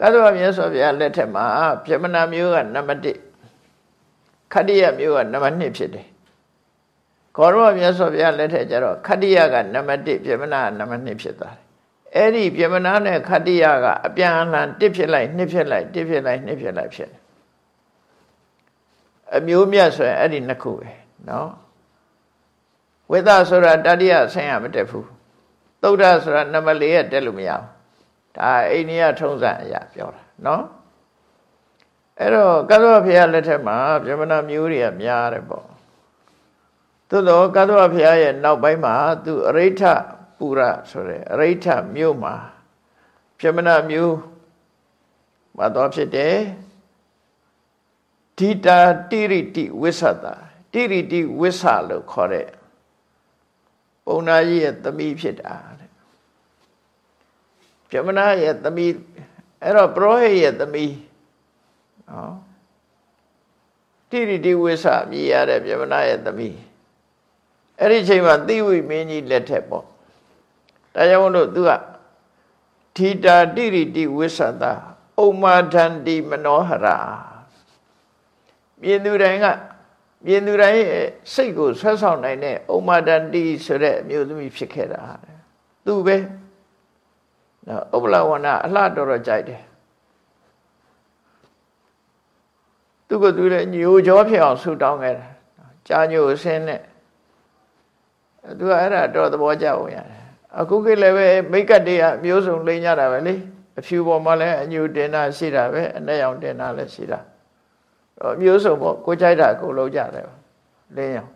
ကသဝမြတ်စွာဘုရားလက်ထက်မှာပြမနာမျိုးကနံပါတ်1ခတ္တိယမျိုးကနံပါတ်2ဖြစ်တယ်ခေါရမမြတ်စွာဘုရားလက်ထက်ကျတော့ခတ္တိယကနံပါတ်1ပြမနာကနံပါတ်2ဖြစ်သွားတယ်အဲ့ဒီပြမနာနဲ့ခတ္တိယကအပြန်အလှန်တစ်ဖြစ်လိုက်နှစ်ဖြစ်လိုက်တစ်ဖြစ်လိုက်နှစ်ဖြစ်လိုက်ဖြစ်တယ် အမျိုးမြတ်ဆိုရင်အဲ့ဒီနှစ်ခုပဲနော်ဝိသဆိုတာတတိယဆင်းရမတက်ဘူးသုဒ္ဓဆိုတာနံပါတ်4ရက်တက်လို့မရဘူးဒါအိန္ဒိယထုံးစံအရာပြောတာနော်အဲ့တော့ကသဝဘုရားလက်ထက်မှာဗြဟ္မဏမျိုးတွေကများတယ်ပေါ့သို့တော့ကသဝဘုရားရဲ့နောက်ပိုင်းမှာသူအရိဋ္ဌပူရဆိုတဲ့အရိဋ္ဌမျိုးမှာဗြဟ္မဏမျိုးမှာတော့ဖြစ်တယ် ဒီတာတိရိတိဝိသတာတိရိတိဝိသလို့ခေါ်တဲ့ပုံနာကြီးရဲ့သမီးဖြစ်တာတဲ့ပြမနာရဲ့သမီးအဲ့တော့ပရောဟိတ်ရဲ့သမီးနော်တိရိတိဝိသမြည်ရတဲ့ပြမနာရဲ့သမီးအဲ့ဒီချိန်မှာသိဝိမင်းကြီးလက်ထက်ပေါ့ဒါကြောင့်လို့သူကထီတာတိရိတိဝိသတာဥမ္မာထန္တိမနောဟရာ မြင်သူတိုင်းကမြင်သူတိုင်းရဲ့စိတ်ကိုဆွဲဆောင်နိုင်တဲ့ဥမ္မာတန်တီဆိုတဲ့အမျိုးသမီးဖြစ်ခဲ့တာသူပဲနော်ဥပလဝဏအလှတော်တော်ကြိုက်တယ်သူကသူလည်းညိုကြောဖြစ်အောင်ဆူတောင်းခဲ့တာကြာညိုဆင်းနဲ့သူကအဲ့ဒါတော့သဘောကျဝင်ရတယ်အခုကိလည်းပဲမိတ်ကတ်တွေကမျိုးစုံလိမ့်ကြတာပဲလေအဖြူပေါ်မှာလည်းအညိုတင်တာရှိတာပဲအနဲ့ရောင်တင်တာလည်းရှိတာ မျိုးစုံပေါ့ကိုကြိုက်တာကိုလုံးကြတယ်လင်းရောင်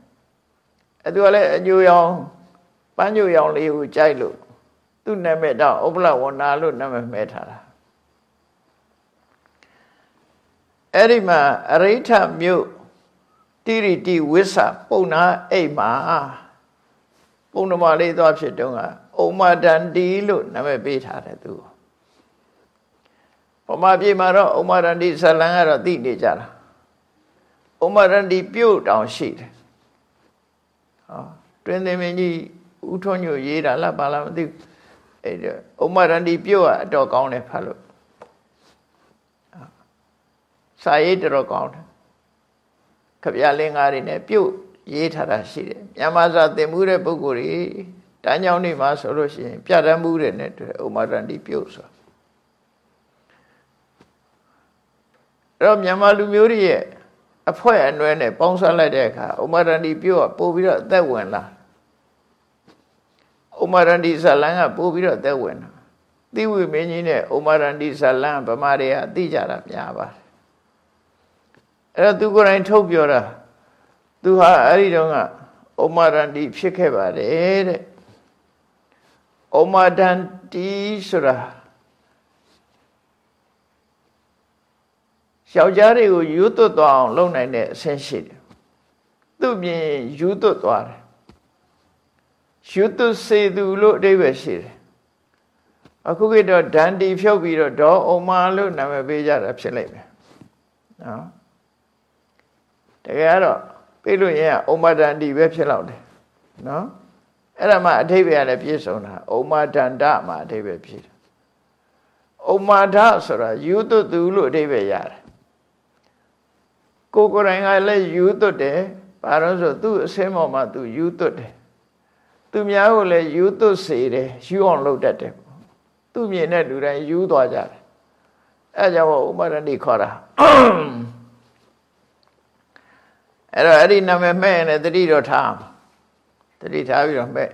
အဲသူကလည်းအညိုရောင်ပန်းညိုရောင်လေးကိုကြိုက်လို့သူ့နာမည်တော့ဥပလဝနာလို့နာမည်မဲထားတာအဲ့ဒီမှာအရိဋ္ဌမြို့တိရိတိဝိသပုံနာအိမ်မှာပုံနမလေးသွားဖြစ်တုန်းကဥမ္မာတန်တီလို့နာမည်ပေးထားတယ်သူပမာပြေမှာတော့ဥမ္မာတန်တီဇလံကတော့သိနေကြတာ ဥမရန္တိပြုတ်တောင်ရှိတယ်ဟောတွင်သင်မင်းကြီးဥထွန်းညိုရေးတာလားဘာလားမသိဘူးအဲ့ဥမရန္တိပြုတ်ကအတော်ကောင်းတယ်ဖတ်လို့စာရေးတော်ကောင်းတယ်ခပြလင်းကားတွေနဲ့ပြုတ်ရေးထားတာရှိတယ်မြန်မာစာသင်မှုတဲ့ပုဂ္ဂိုလ်တွေတန်းကြောင်းနေမှာဆိုလို့ရှိရင် ပြတမ်းမှုတဲ့နဲ့တွေ့ဥမရန္တိပြုတ်ဆိုအဲ့တော့မြန်မာလူမျိုးတွေရဲ့ အဖွဲအနွယ်နဲ့ပေါင်းစပ်လိုက်တဲ့အခါဥမာရဏီပြုတ်ကပို့ပြီးတော့အသက်ဝင်လာဥမာရဏီဇလန်ကပို့ပြီးတော့အသက်ဝင်လာသိဝိမင်းကြီးနဲ့ဥမာရဏီဇလန်ဗမာတွေကအသိကြတာများပါတယ်အဲ့တော့သူကိုယ်တိုင်ထုတ်ပြောတာသူဟာအဲ့ဒီတုန်းကဥမာရဏီဖြစ်ခဲ့ပါတယ်တဲ့ဥမာဒန်တီဆိုတာ ယောက်ျားတွေကိုယူသွတ်သွားအောင်လုပ်နိုင်တဲ့အဆင့်ရှိတယ်သူ့မြင်ယူသွတ်သွားတယ်ယူသွတ်စေသူလို့အဓိပ္ပာယ်ရှိတယ်အခုကတော့ဒန်တီဖြုတ်ပြီးတော့ဒေါ်အုံမာလို့နာမည်ပေးကြတာဖြစ်လိုက်မယ်နော်တကယ်တော့ပြေလို့ရင်အုံမာဒန်တီပဲဖြစ်လောက်တယ်နော်အဲ့ဒါမှအဓိပ္ပာယ်လည်းပြည့်စုံတာအုံမာဒန္တမှာအဓိပ္ပာယ်ပြည့်တယ်အုံမာဒဆိုတာယူသွတ်သူလို့အဓိပ္ပာယ်ရတယ် ကိုကိုယ်တိုင်ကလည်းယူသွတ်တယ်ဘာလို့ဆိုသူ့အစင်းပေါ်မှာသူယူသွတ်တယ်သူများကိုလည်းယူသွတ်စေတယ်ယူအောင်လုပ်တတ်တယ်သူမြင်တဲ့လူတိုင်းယူသွားကြတယ်အဲကြောင့်ဥမရဏိခေါ်တာအဲ့တော့အဲ့ဒီနာမည်မဲ့ရင်တတိတော့ထားတတိထားပြီးတော့မဲ့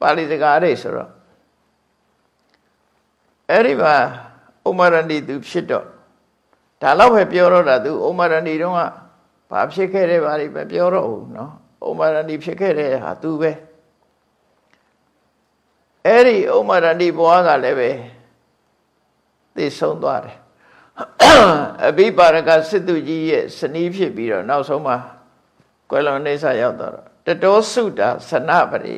ပါဠိစကားတွေဆိုတော့အဲ့ဒီမှာဥမရဏိသူဖြစ်တော့ ဒါတော့ပဲပြောတော့တာသူဩမရဏီတုန်းကဘာဖြစ်ခဲ့တဲ့ဘာတွေပဲပြောတော့ဘူးနော်ဩမရဏီဖြစ်ခဲ့တဲ့ဟာသူပဲအဲ့ဒီဩမရဏီဘွားကလည်းပဲသိဆုံးသွားတယ်အဘိပါရကစစ်သူကြီးရဲ့စနီးဖြစ်ပြီးတော့နောက်ဆုံးမှာကွယ်လွန်နေဆရောက်တော့တတောစုတာသနပရိ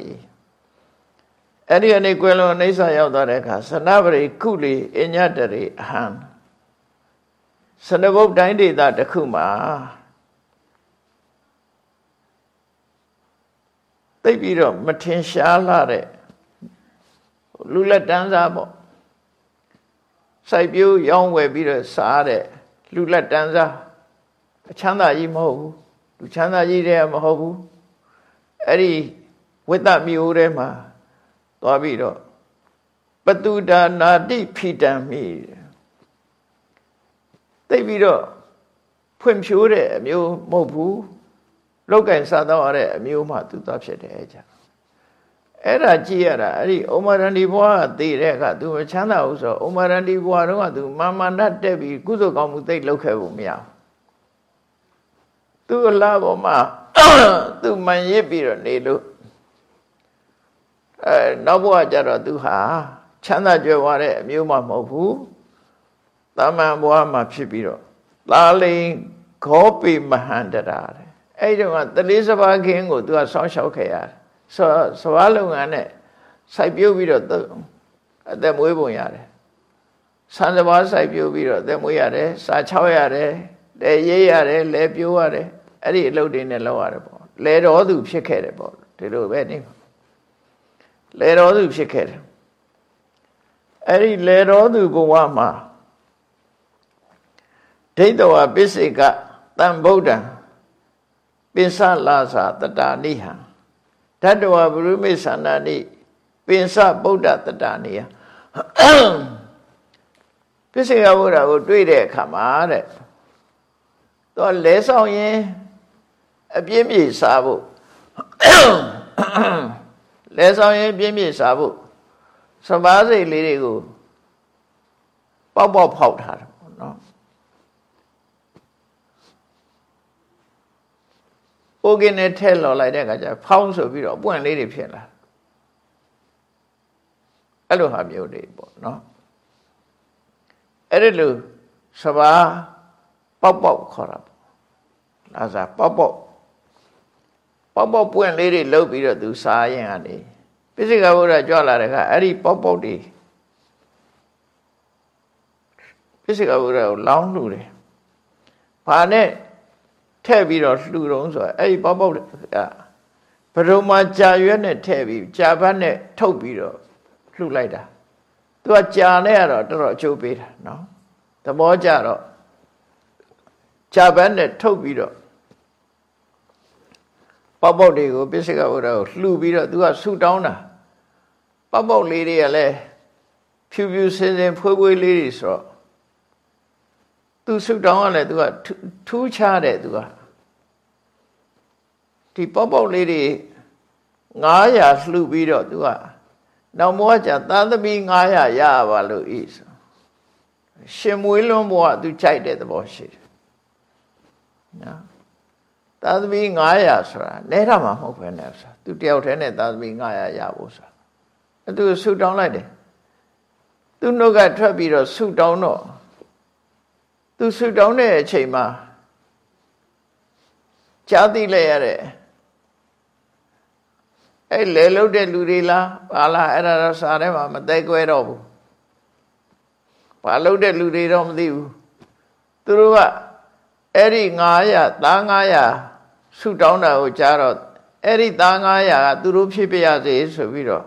အဲ့ဒီအနေကွယ်လွန်နေဆရောက်သွားတဲ့အခါသနပရိကုလီအညတရိအဟံ စနဘုတ်တိုင်းဒေသတစ်ခုမှာသိပြီးတော့မထင်ရှားလာတဲ့လူလက်တန်းစားပေါ့စိုက်ပျိုးရောင်းဝယ်ပြီးတော့စားတဲ့လူလက်တန်းစားအချမ်းသာကြီးမဟုတ်ဘူးလူချမ်းသာကြီးတဲ့မဟုတ်ဘူးအဲ့ဒီဝိတ္တမျိုးထဲမှာသွားပြီးတော့ပတုဒါနာတိဖိတံမိ သိပြီးတော့ဖွံ့ဖြိုးတဲ့အမျိုးမဟုတ်ဘူးလောက်ကင်စားတော့ရတဲ့အမျိုးမှသူသွားဖြစ်တယ်ကြအဲ့ဒါကြည့်ရတာအဲ့ဒီဩမရန္ဒီဘွားကသိတဲ့အခါ तू မချမ်းသာဘူးဆိုတော့ဩမရန္ဒီဘွားတော့က तू မာမန္တတက်ပြီးကုသိုလ်ကောင်းမှုသိလုပ်ခဲ့ဖို့မရဘူးသူ့လာပေါ်မှာသူမှန်ရစ်ပြီးတော့နေလို့အဲနောက်ဘဝကျတော့သူဟာချမ်းသာကြွယ်ဝတဲ့အမျိုးမှမဟုတ်ဘူး တာမန်ဘဝမှာဖြစ်ပြီးတော့သာလိန်ခောပိမဟန္တရာတဲ့အဲ့ဒီတော့တလေးစပါးခင်းကိုသူကဆောင်းလျှောက်ခဲ့ရတယ်ဆိုစပါးလုပ်ငန်းနဲ့စိုက်ပြုတ်ပြီးတော့အသက်မွေးပုံရတယ်ဆန်းစပါးစိုက်ပြုတ်ပြီးတော့အသက်မွေးရတယ်စာချောက်ရတယ်လဲရေးရတယ်လဲပြိုးရတယ်အဲ့ဒီအလုပ်တွေနဲ့လုပ်ရတယ်ပေါ့လဲတော်သူဖြစ်ခဲ့တယ်ပေါ့ဒီလိုပဲနေလဲတော်သူဖြစ်ခဲ့တယ်အဲ့ဒီလဲတော်သူဘဝမှာ ဒိဋ္ဌဝပစ္စေကတံဗုဒ္ဓံပိစလာသာတတာနိဟံဓတ္တဝဘုရုမိသန္တာနိပိစဗုဒ္ဓတတာနိယပစ္စေကဗုဒ္ဓကိုတွေ့တဲ့အခါမှာတဲ့တော့လဲဆောင်ရင်အပြင်းပြေစားဖို့လဲဆောင်ရင်ပြင်းပြေစားဖို့စပါးစိတ်လေးတွေကိုပေါက်ပေါက်ဖောက်ထားတယ် ပေါ့နော်အိုကင်းနဲ့ထဲလော်လိုက်တဲ့အခါကျဖောင်းဆိုပြီးတော့ပွင့်လေးတွေဖြစ်လာအဲ့လိုဟာမျိုးတွေပေါ့နော်အဲ့ဒီလိုစပါးပေါက်ပေါက်ခေါ်တာပေါ့လာစားပေါက်ပေါက်ပေါက်ပေါက်ပွင့်လေးတွေလှုပ်ပြီးတော့သူစားရင်ကနေပိစိကဗုဒ္ဓကြွလာတဲ့အခါအဲ့ဒီပေါက်ပေါက်တွေပိစိကဗုဒ္ဓကိုလောင်းလှူတယ်ဘာနဲ့ ထည့်ပြီးတော့လှူတော့ဆိုအဲ့ဒီပေါက်ပေါက်ကဘဒုံမှာကြာရွက်နဲ့ထည့်ပြီးကြာဘတ်နဲ့ထုတ်ပြီးတော့လှူလိုက်တာသူကကြာနဲ့ကတော့တော်တော်အကျိုးပေးတာနော်သဘောကြတော့ကြာဘတ်နဲ့ထုတ်ပြီးတော့ပေါက်ပေါက်တွေကိုပိစိကဗုဒ္ဓကိုလှူပြီးတော့သူကဆူတောင်းတာပေါက်ပေါက်လေးတွေကလည်းဖြူဖြူစင်စင်ဖွေးဖွေးလေးတွေဆိုတော့သူဆုတောင်းရလဲသူကထူးခြားတယ်သူက ဒီပေါက်ပေါက်လေးတွေ900လှူပြီးတော့သူကနောက်မောကျသာသမီ900ရပါလို့ဤဆိုရှင်မွေးလွန်းဘဝသူကြိုက်တဲ့သဘောရှိတယ်နော်သာသမီ900ဆိုတာလဲတာမှမဟုတ်ပဲနဲ့ဆိုတာသူတယောက်တည်းနဲ့သာသမီ900ရဖို့ဆိုတာအဲသူဆုတောင်းလိုက်တယ်သူနှုတ်ကထွက်ပြီးတော့ဆုတောင်းတော့သူဆုတောင်းတဲ့အချိန်မှာကြားသိလိုက်ရတဲ့ အဲ့လေလုတ်တဲ့လူတွေလားဘာလားအဲ့ဒါတော့စာထဲမှာမသိကွဲတော့ဘူးဘာလုတ်တဲ့လူတွေတော့မသိဘူးသူတို့ကအဲ့ဒီ900သား900ဆုတောင်းတာကိုကြားတော့အဲ့ဒီသား900ကသူတို့ဖြစ်ပြရစေဆိုပြီးတော့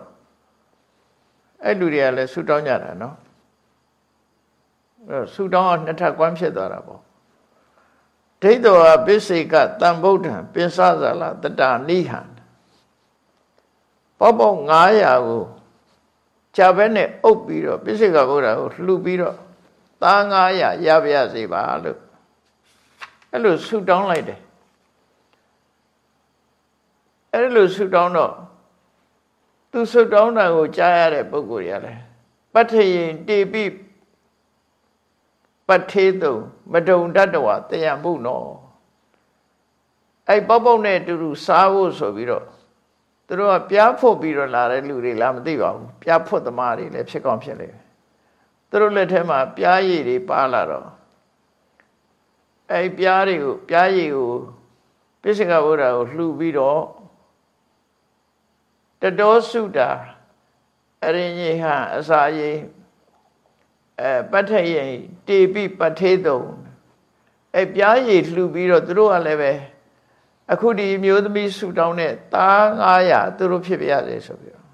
အဲ့လူတွေကလည်းဆုတောင်းကြတာနော်အဲ့ဆူတောင်းအောင်နှစ်ထပ်ကွမ်းဖြစ်သွားတာပေါ့ဒိဋ္ဌဝပစ္စေကတံဗုဒ္ဓံပင်စဇာလတတနိဟံ ပေါပေါ900ကိုဂျာဘဲနဲ့အုပ်ပြီးတော့ပစ္စေကဗုဒ္ဓကိုလှူပြီးတော့သား900ရပါရစေပါလို့အဲ့လိုဆူတောင်းလိုက်တယ်အဲ့လိုဆူတောင်းတော့သူဆူတောင်းတာကိုကြားရတဲ့ပုဂ္ဂိုလ်တွေကလည်းပဋ္ဌိယတေပိပထေတုံမဒုံတတ္တဝတယံမှုနော်အဲ့ပေါက်ပေါက်နဲ့တူတူစားဖို့ဆိုပြီးတော့ သူတို့ကပြားဖို့ပြီးတော့လာတဲ့လူတွေလားမသိပါဘူးပြားဖို့သမားတွေလည်းဖြစ်ကောင်းဖြစ်လေသူတို့လက်ထဲမှာပြားရည်တွေပါလာတော့အဲ့ပြားတွေကိုပြားရည်ကိုပိစိကဗုဒ္ဓကိုလှူပြီးတော့တတော်စုတာအရင်ကြီးဟာအစာရည်အဲပဋ္ဌိယတေပိပထေတုံအဲပြားရည်လှူပြီးတော့သူတို့ကလည်းပဲ အခုဒီမျိုးသမီးဆူတောင်းတဲ့သား900သူတို့ဖြစ်ပြရတယ်ဆိုပြီးတော့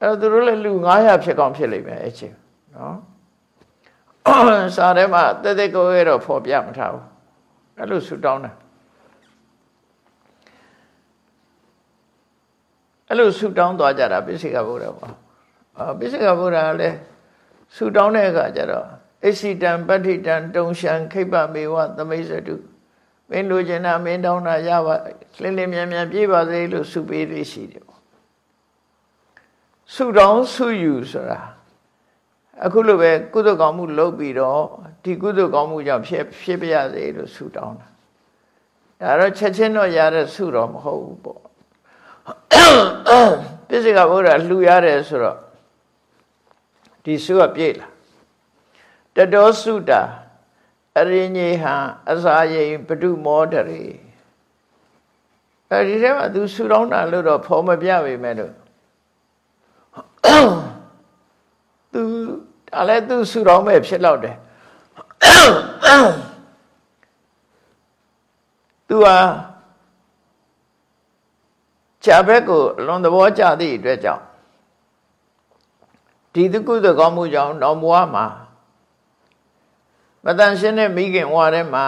အဲသူတို့လည်းလူ900ဖြစ်ကောင်းဖြစ်လိမ့်မယ်အဲ့ချင်းနော်စာထဲမှာတက်တက်ကိုရတော့ဖော်ပြမထားဘူးအဲ့လိုဆူတောင်းတာအဲ့လိုဆူတောင်းသွားကြတာပိစိကဗုဒ္ဓပေါ့အာပိစိကဗုဒ္ဓကလည်းဆူတောင်းတဲ့အခါကျတော့အစ္စိတံပဋ္ဌိတံတုံရှံခိပ္ပမေဝသမိစတု မင်းလိုချင်တာမင်းတောင်းတာရပါလင်းလင်းမြန်မြန်ပြေးပါစေလို့ဆုပေးလေးရှိတယ်ပေါ့ဆုတောင်းဆုယူဆိုတာအခုလိုပဲကုသိုလ်ကောင်းမှုလုပ်ပြီးတော့ဒီကုသိုလ်ကောင်းမှုကြောင့်ဖြစ်ဖြစ်ပြရစေလို့ဆုတောင်းတာဒါတော့ချက်ချင်းတော့ရတဲ့ဆုတော့မဟုတ်ဘူးပေါ့ပြစ္ဆေကဘုရားလှူရတယ်ဆိုတော့ဒီဆုကပြည့်လာတတော်စုတာ အရိညေဟံအစာရိပတုမောတရေအဲဒီထဲမှာသူဆူတောင်းတာလို့တော့ဖော်မပြပေမဲ့လို့သူဒါလည်းသူဆူတောင်းမဲ့ဖြစ်တော့တယ်သူဟာခြာဘက်ကိုလွန်သဘောကျသည့်အတွက်ကြောင့်ဒီတကုသကောင်းမှုကြောင့်တော်မွားမှာ မတန်ရှင်းတဲ့မိခင်ဝါထဲမှာ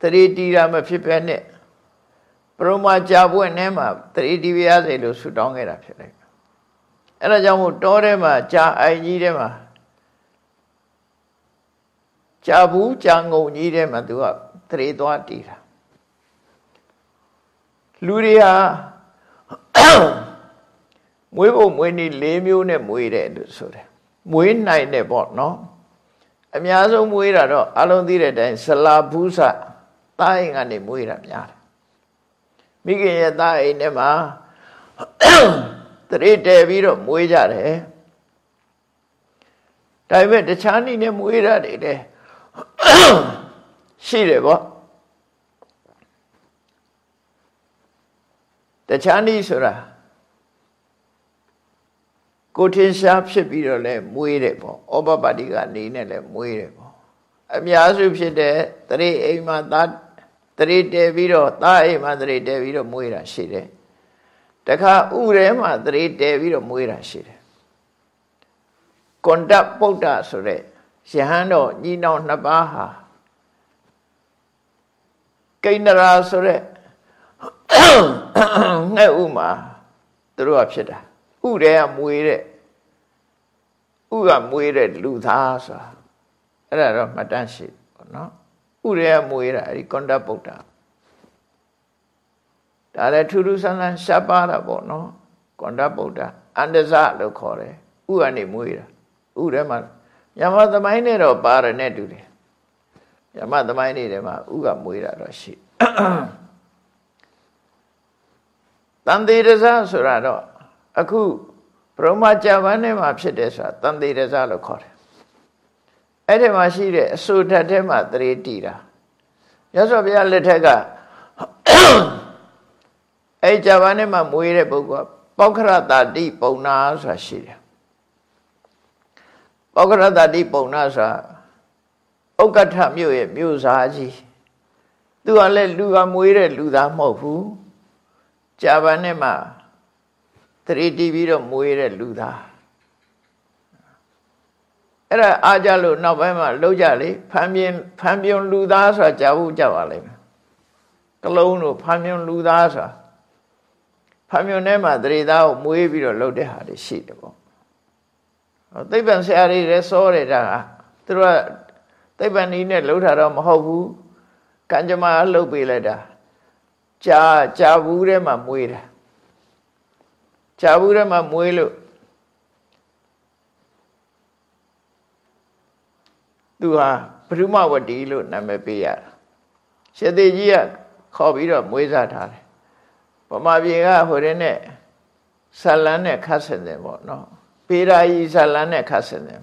တတိတီတာမဖြစ်ပဲနဲ့ပရမကြာပွင့်ထဲမှာတတိတီပြရစေလို့ဆုတောင်းခဲ့တာဖြစ်လိုက်အဲ့ဒါကြောင့်မို့တောထဲမှာကြာအိုင်ကြီးထဲမှာကြာဘူးကြာငုံကြီးထဲမှာသူကတရေသွားတီးတာလူတွေဟာမွေးဖို့မွေးနေ၄မျိုးနဲ့မွေးတယ်လို့ဆိုတယ်မွေးနိုင်တယ်ပေါ့နော် အများဆုံးမွေးတာတော့အလုံးသိတဲ့အတိုင်းဇလာဘူးစတားအိမ်ကနေမွေးတာများတယ်မိခင်ရဲ့တားအိမ်ထဲမှာတရေတဲပြီးတော့မွေးကြတယ်ဒါပေမဲ့တခြားနည်းနဲ့မွေးတာတွေတဲ့ရှိတယ်ပေါ့တခြားနည်းဆိုတာ ကိုထင်ရှားဖြစ်ပြီးတော့လဲမွေးတယ်ပေါ့ဩဘပါတိကနေနဲ့လဲမွေးတယ်ပေါ့အများစုဖြစ်တဲ့တရေအိမ်မှာသားတရေတဲပြီးတော့သားအိမ်မှာတရေတဲပြီးတော့မွေးတာရှိတယ်တခါဥထဲမှာတရေတဲပြီးတော့မွေးတာရှိတယ်ကွန်တပုဒ္ဒဆိုတဲ့ယဟန်တော်ညီနောင်နှစ်ပါးဟာကိန္နရာဆိုတဲ့ငှက်ဥမှာသူတို့ကဖြစ်တာဥထဲကမွေးတဲ့ ဥကမွေးတဲ့လူသားဆိုတာအဲ့ဒါတော့မှတ်တမ်းရှိပေါ့နော်ဥထဲကမွေးတာအဲ့ဒီကွန်တဗုဒ္ဓဒါလည်းထူးထူးဆန်းဆန်းရှားပါတာပေါ့နော်ကွန်တဗုဒ္ဓအန္တဇလို့ခေါ်တယ်ဥကနေမွေးတာဥထဲမှာညမသမိုင်းနဲ့တော့ပါရနဲ့တူတယ်ညမသမိုင်းတွေထဲမှာဥကမွေးတာတော့ရှိတန်သေးရဇဆိုတာတော့အခု ပရမကြာပန်းထဲမှာဖြစ်တယ်ဆိုတာတန်သေးရဇလို့ခေါ်တယ်အဲ့ဒီမှာရှိတဲ့အဆိုဓာတ်ထဲမှာတရေတီတာရသော်ဘုရားလက်ထက်ကအဲ့ကြာပန်းထဲမှာမွေးတဲ့ပုဂ္ဂိုလ်ကပောက္ခရတာတိပုံနာဆိုတာရှိတယ်ပောက္ခရတာတိပုံနာဆိုတာဥက္ကဋ္ဌမြို့ရဲ့မြို့စားကြီးသူကလည်းလူကမွေးတဲ့လူသားမဟုတ်ဘူးကြာပန်းနဲ့မှ တတိတီးပြီးတော့မွေးတဲ့လူသားအဲ့ဒါအားကြလို့နောက်ပိုင်းမှာလှုပ်ကြလေဖမ်းပြင်းဖမ်းပြင်းလူသားဆိုတာကြာဖို့ကြပါလိမ့်မယ်ကလုံးတို့ဖမ်းပြင်းလူသားဆိုတာဖမ်းပြင်းထဲမှာတတိသားကိုမွေးပြီးတော့လှုပ်တဲ့ဟာတွေရှိတယ်ပေါ့သိပ္ပံဆရာတွေလည်းစောတယ်ဒါကသူတို့ကသိပ္ပံနည်းနဲ့လှုပ်တာတော့မဟုတ်ဘူးကံကြမ္မာလှုပ်ပေးလိုက်တာကြာကြာဘူးထဲမှာမွေးတာ ကြာဘူးထဲမှာမွေးလို့သူဟာပရုမဝတီလို့နာမည်ပေးရတာရှေသေးကြီးကခေါ်ပြီးတော့မွေးစားထားတယ်ဗမာပြည်ကဟိုတဲ့နဲ့ဇလန်းနဲ့ခတ်ဆင်တယ်ပေါ့နော်ပေရာယီဇလန်းနဲ့ခတ်ဆင်တယ်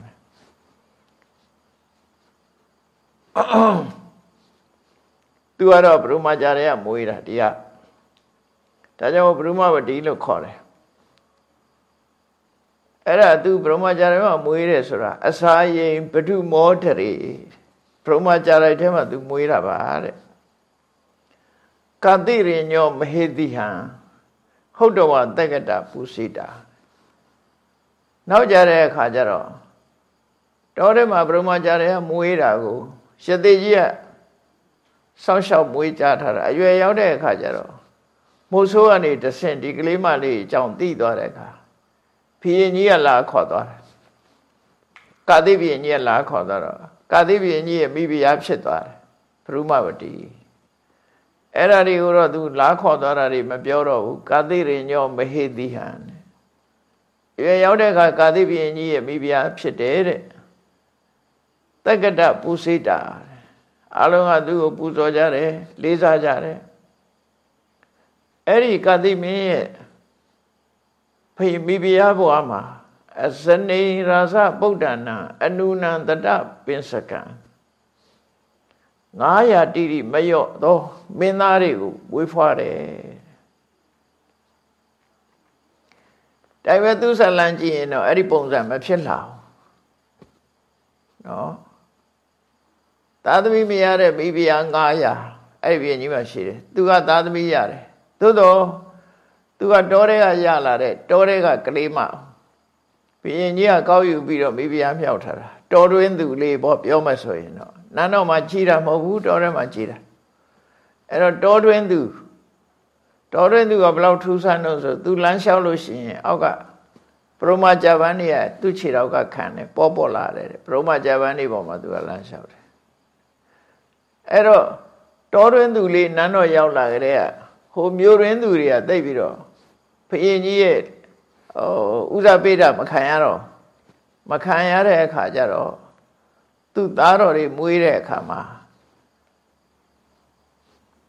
သူကတော့ဘုရုမကြရမွေးတာဒီကဒါကြောင့်ဘုရုမဝတီလို့ခေါ်တယ် အဲ့ဒါသူဘုရုမကြရမမွေးတယ်ဆိုတာအစာရင်ပထုမောတရေဘုံမှာကြာလိုက်ထဲမှာသူမွေးတာပါတဲ့ကတိရိညောမဟေတိဟံဟုတ်တော်ဝတက္ကတပုစိတာနောက်ကြတဲ့အခါကျတော့တောထဲမှာဘုံမှာကြာတဲ့မွေးတာကိုရှတိကြီးကစောင့်ရှောက်မွေးကြထားတာအရွယ်ရောက်တဲ့အခါကျတော့မိုးဆိုးကနေတဆင့်ဒီကလေးမလေးအကြောင်းသိသွားတဲ့အခါ ဖီရင်ကြီးကလာခေါ်သွားတယ်ကာတိပြင်းကြီးကလာခေါ်သွားတော့ကာတိပြင်းကြီးရဲ့မိဖုရားဖြစ်သွားတယ်ဘုရုမဝတီအဲ့ဒါတွေကိုတော့သူလာခေါ်သွားတာတွေမပြောတော့ဘူးကာတိရိညောမဟေတိဟံရွယ်ရောက်တဲ့အခါကာတိပြင်းကြီးရဲ့မိဖုရားဖြစ်တယ်တဲ့တက္ကတပုစိတာအလုံးကသူ့ကိုပူဇော်ကြတယ်လေးစားကြတယ်အဲ့ဒီကာတိမင်းရဲ့ ဖေမိဖုရားဘဝမှာအစနေရာဇပုဒ္ဒနာအနုနန္တတပင်စကံ900တိတိမလျော့သောမင်းသားတွေကိုဝေးဖွားတယ်တိုင်ပဲသူဆလန်ကြည့်ရင်တော့အဲ့ဒီပုံစံမဖြစ်လာဘူးနော်သာသမီမရတဲ့မိဖုရား900အဲ့ဒီပြင်ကြီးမှရှိတယ်သူကသာသမီရတယ်သို့တော့ သူကတောထဲကရလာတဲ့တောထဲကကလေးမဘုရင်ကြီးကကောက်ယူပြီးတော့မိဖုရားမြောက်ထားတာတော်တွင်းသူလေးပေါ့ပြောမှဆိုရင်တော့နန်းတော်မှာကြီးတာမဟုတ်ဘူးတော်ထဲမှာကြီးတာအဲ့တော့တော်တွင်းသူတော်တွင်းသူကဘယ်လောက်ထူးဆန်းလို့ဆိုသူလမ်းလျှောက်လို့ရှိရင်အောက်ကပရမဂျပန်နေကသူ့ခြေတော်ကခံတယ်ပေါ်ပေါ်လာတယ်ပရမဂျပန်နေပေါ်မှာသူကလမ်းလျှောက်တယ်အဲ့တော့တော်တွင်းသူလေးနန်းတော်ရောက်လာကြတဲ့ဟိုမျိုးရင်းသူတွေကတိတ်ပြီးတော့ ဖရင်ကြီးရဲ့ဟိုဥဇပိဒမခံရတော့မခံရတဲ့အခါကျတော့သူ့သားတော်တွေမွေးတဲ့အခါမှာ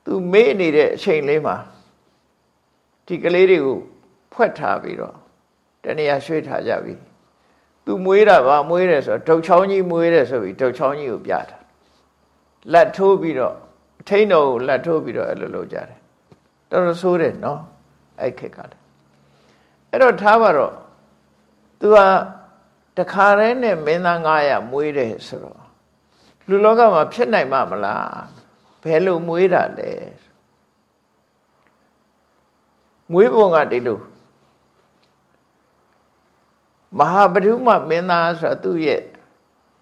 သူမေ့နေတဲ့အချိန်လေးမှာဒီကလေးတွေကိုဖွက်ထားပြီးတော့တနေရာရွှေ့ထားကြပြီသူမွေးတာပါမွေးတယ်ဆိုတော့ဒုတ်ချောင်းကြီးမွေးတယ်ဆိုပြီးဒုတ်ချောင်းကြီးကိုပြတာလက်ထိုးပြီးတော့အထိန်တော်ကိုလက်ထိုးပြီးတော့အဲ့လိုလုပ်ကြတယ်တော်တော်ဆိုးတယ်နော်အဲ့ခက်ကလည်း အဲ့တော့ထားပါတော့ तू ကတခါတည်းနဲ့မင်းသား900မွေးတယ်ဆိုတော့လူလောကမှာဖြစ်နိုင်မှာမလားဘယ်လိုမွေးတာလဲမွေးပုံကဒီလိုမဟာပထုမမင်းသားဆိုတာသူ့ရဲ့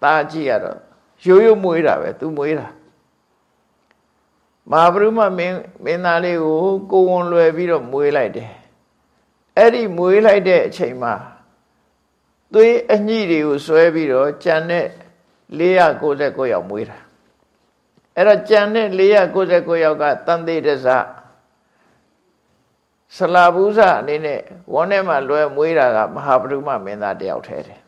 သားကြီးကတော့ရိုးရိုးမွေးတာပဲသူမွေးတာမဟာပထုမမင်းမင်းသားလေးကိုကိုဝန်လွယ်ပြီးတော့မွေးလိုက်တယ် အဲ့ဒီမွေးလိုက်တဲ့အချိန်မှာသွေးအညှိတွေကိုဆွဲပြီးတော့ကြံတဲ့499ယောက်မွေးတာအဲ့တော့ကြံတဲ့499ယောက်ကတန်သေးတစဆလာဘူးဇအနေနဲ့ဝန်းထဲမှာလွယ်မွေးတာကမဟာပရုမမင်းသားတယောက်ထဲတယ်။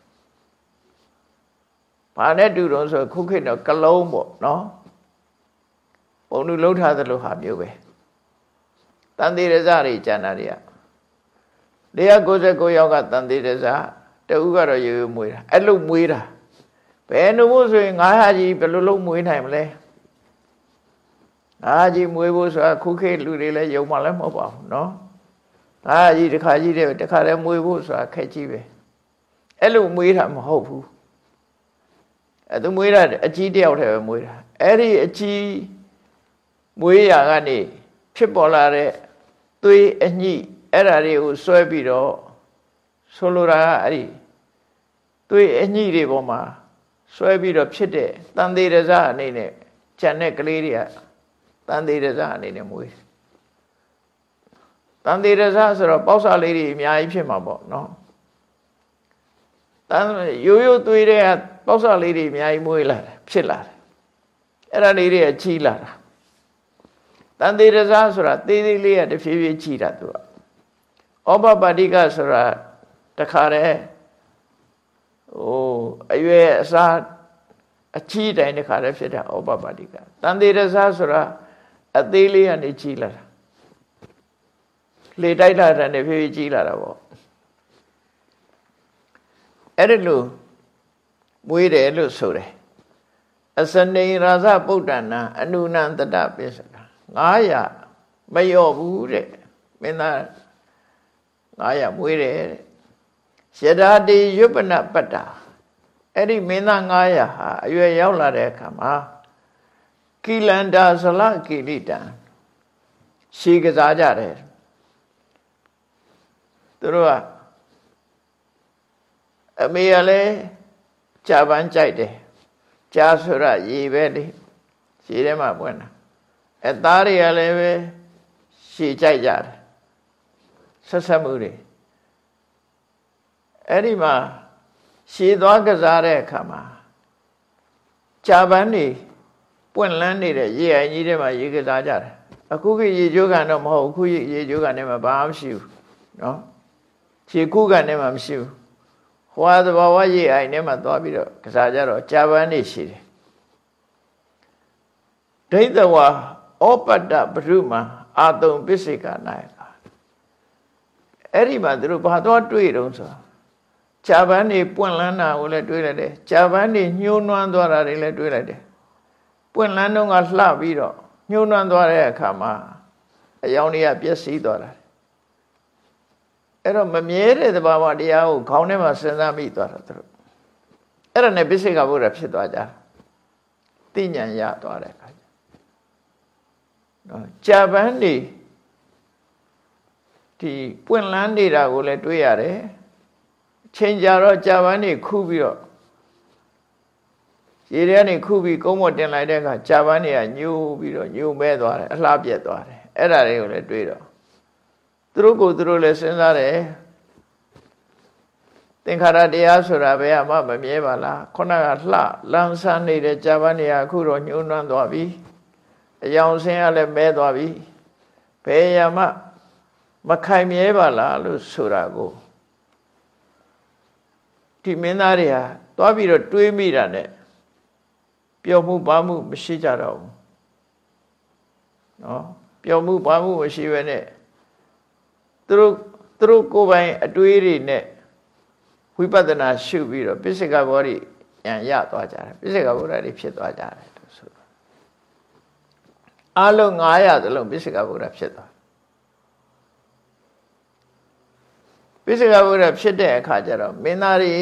ဘာနဲ့တူတော့ဆိုခုခေတ်တော့ကလုံးပေါ့နော်။ပုံလူလှုပ်ထားသလိုဟာမျိုးပဲ။တန်သေးရဇတွေကျန်တာတွေက 199ယောက်ကတန်သေးရဇတဦးကတော့ရေမွေးတာအဲ့လိုမွေးတာဘယ်နှမို့ဆိုရင်900ကြီးဘယ်လိုလုပ်မွေးနိုင်မလဲ900ကြီးမွေးဖို့ဆိုတာခုခေတ်လူတွေလည်းယုံမှလည်းမဟုတ်ပါဘူးเนาะ900ကြီးတစ်ခါကြီးတဲ့တစ်ခါတည်းမွေးဖို့ဆိုတာခက်ကြီးပဲအဲ့လိုမွေးတာမဟုတ်ဘူးအဲ့သူမွေးတာအကြီးတယောက်တည်းပဲမွေးတာအဲ့ဒီအကြီးမွေးရာကနေဖြစ်ပေါ်လာတဲ့သွေးအညှိ အဲ့ဓာတွေကိုဆွဲပြီးတော့ဆိုလိုတာကအဲ့ဒီသွေးအညှိတွေပေါ်မှာဆွဲပြီးတော့ဖြစ်တဲ့တန်သေးရဇအနေနဲ့ဂျန်တဲ့ကလေးတွေကတန်သေးရဇအနေနဲ့မွေးတန်သေးရဇဆိုတော့ပေါက်စာလေးတွေအများကြီးဖြစ်မှာပေါ့နော်တန်ရိုးရိုးသွေးတွေကပေါက်စာလေးတွေအများကြီးမွေးလာတယ်ဖြစ်လာတယ်အဲ့ဒါလေးတွေကချီလာတာတန်သေးရဇဆိုတာသေးသေးလေးကတဖြည်းဖြည်းချီတာသူက ဩပပတိကဆိုတာတခါတည်းဟိုအရွယ်အစားအချီးတိုင်းတခါတည်းဖြစ်တဲ့ဩပပါတိကတန်သေးရစားဆိုတာအသေးလေးကနေကြီးလာတာလေတိုက်လာတဲ့ဖြည်းဖြည်းကြီးလာတာပေါ့အဲ့ဒီလိုမွေးတယ်လို့ဆိုတယ်အစနေရာဇပုဒ္ဒနာအနုနန္တတပစ္စက900မလျော့ဘူးတဲ့မင်းသား 900မွေးတယ်တဲ့ယထာတိယုပနပတ္တာအဲ့ဒီမင်းသား900ဟာအရွယ်ရောက်လာတဲ့အခါမှာကိလန္တာဇလကိလိတံရှည်ကစားကြတယ်သူတို့ကအမေကလည်းကြာပန်းကြိုက်တယ်ကြာဆိုရရေပဲလေရှည်ထဲမှာပွင့်တာအသားတွေကလည်းပဲရှည်ကြိုက်ကြတယ် ဆက်ဆက်မှုတွေအဲ့ဒီမှာရှည်သွားကစားတဲ့အခါမှာကြာပန်းနေပွင့်လန်းနေတဲ့ရေအိုင်ကြီးထဲမှာရေကစားကြတယ်အခုကရေကြိုးကန်တော့မဟုတ်အခုရေကြိုးကန်ထဲမှာဘာမှမရှိဘူးနော်ခြေကုကန်ထဲမှာမရှိဘူးဟွာသဘာဝရေအိုင်ထဲမှာသွားပြီးတော့ကစားကြတော့ကြာပန်းနေရှိတယ်ဒိဋ္ဌဝါဩပတ္တပရုမအာတုံပစ္စေကနာယက အဲ့ဒီမှာသူတို့ဘာသွားတွေ့တုံးဆိုဂျာပန်နေပွင့်လန်းတာကိုလည်းတွေ့လိုက်တယ်ဂျာပန်နေညှိုးနွမ်းသွားတာတွေလည်းတွေ့လိုက်တယ်ပွင့်လန်းတော့ကလှပြီးတော့ညှိုးနွမ်းသွားတဲ့အခါမှာအယောင်တွေကပျက်စီးသွားတာအဲ့တော့မမြဲတဲ့သဘာဝတရားကိုခေါင်းထဲမှာစဉ်းစားမိသွားတာသူတို့အဲ့ဒါနဲ့ပစ္စေကဘုရားဖြစ်သွားကြသိဉာဏ်ရသွားတဲ့အခါနော်ဂျပန်နေ ဒီပွင့်လန်းနေတာကိုလည်းတွေ့ရတယ်ချိန်ကြတော့ဂျပန်နေခုပြီးတော့ရေထဲကနေခုပြီးကုန်းမော်တင်လိုက်တဲ့အခါဂျပန်နေကညိုးပြီးတော့ညိုးမဲသွားတယ်အလှပြက်သွားတယ်အဲ့ဒါတွေကိုလည်းတွေ့တော့သူတို့ကိုသူတို့လည်းစဉ်းစားတယ်သင်္ခါရတရားဆိုတာဘယ်မှမမြဲပါလားခုနကလှလန်းဆန်းနေတဲ့ဂျပန်နေကအခုတော့ညှိုးနှွမ်းသွားပြီအယောင်ဆင်းရလည်းမဲသွားပြီဘယ်ရမှ မခိုင်မြဲပါလားလို့ဆိုတာကိုဒီမင်းသားတွေဟာသွားပြီးတော့တွေးမိတာနဲ့ပျော်မှုပါမှုမရှိကြတော့ဘူးနော်ပျော်မှုပါမှုမရှိဘဲနဲ့သူတို့သူတို့ကိုယ်ပိုင်အတွေးတွေနဲ့ဝိပဿနာရှုပြီးတော့ပိစိကဘောဓိဉာဏ်ရသွားကြတယ်ပိစိကဘောဓိတွေဖြစ်သွားကြတယ်အလုံး900သလုံးပိစိကဗုဒ္ဓဖြစ်သွား ပိစိကဗုဒ္ဓဖြစ်တဲ့အခါကျတော့မင်းသားတွေ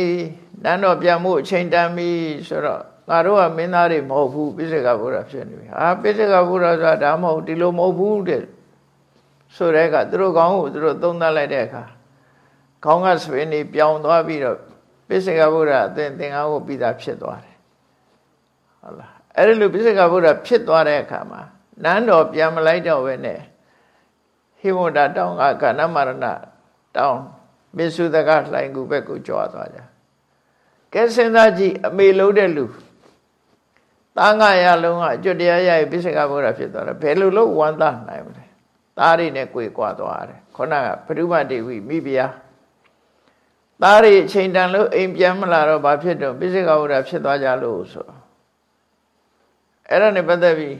နန်းတော်ပြန်မှုအချိန်တန်ပြီဆိုတော့ငါတို့ကမင်းသားတွေမဟုတ်ဘူးပိစိကဗုဒ္ဓဖြစ်နေပြီဟာပိစိကဗုဒ္ဓဆိုတာဒါမဟုတ်ဒီလိုမဟုတ်ဘူးတဲ့ဆိုတဲ့အခါသူတို့ကောင်းကိုသူတို့သုံးသပ်လိုက်တဲ့အခါခေါင်းကစပင်းနေပြောင်းသွားပြီးတော့ပိစိကဗုဒ္ဓအသင်သင်္ကားကိုပြီးသားဖြစ်သွားတယ်ဟုတ်လားအဲ့ဒီလိုပိစိကဗုဒ္ဓဖြစ်သွားတဲ့အခါမှာနန်းတော်ပြန်မလိုက်တော့ပဲနဲ့ဟိဝဒတောင်းကကဏမရဏတောင်း မစ္ဆုတကလှိုင်ကူဘက်ကိုကြွားသွားကြကဲစဉ်းစားကြည့်အမေလုံးတဲ့လူသားငါရလုံးကအကျွတ်တရားရရဲ့ပိစကဘုရားဖြစ်သွားတယ်ဘယ်လိုလုပ်ဝမ်းသာနိုင်မလဲသားရိနဲ့ကြွေကွာသွားတယ်ခုနကပရိမတေဝိမိဖုရားသားရိအချိန်တန်လို့အိမ်ပြန်မလာတော့ဘာဖြစ်တော့ပိစကဘုရားဖြစ်သွားကြလို့ဆိုအဲ့ဒါနဲ့ပတ်သက်ပြီး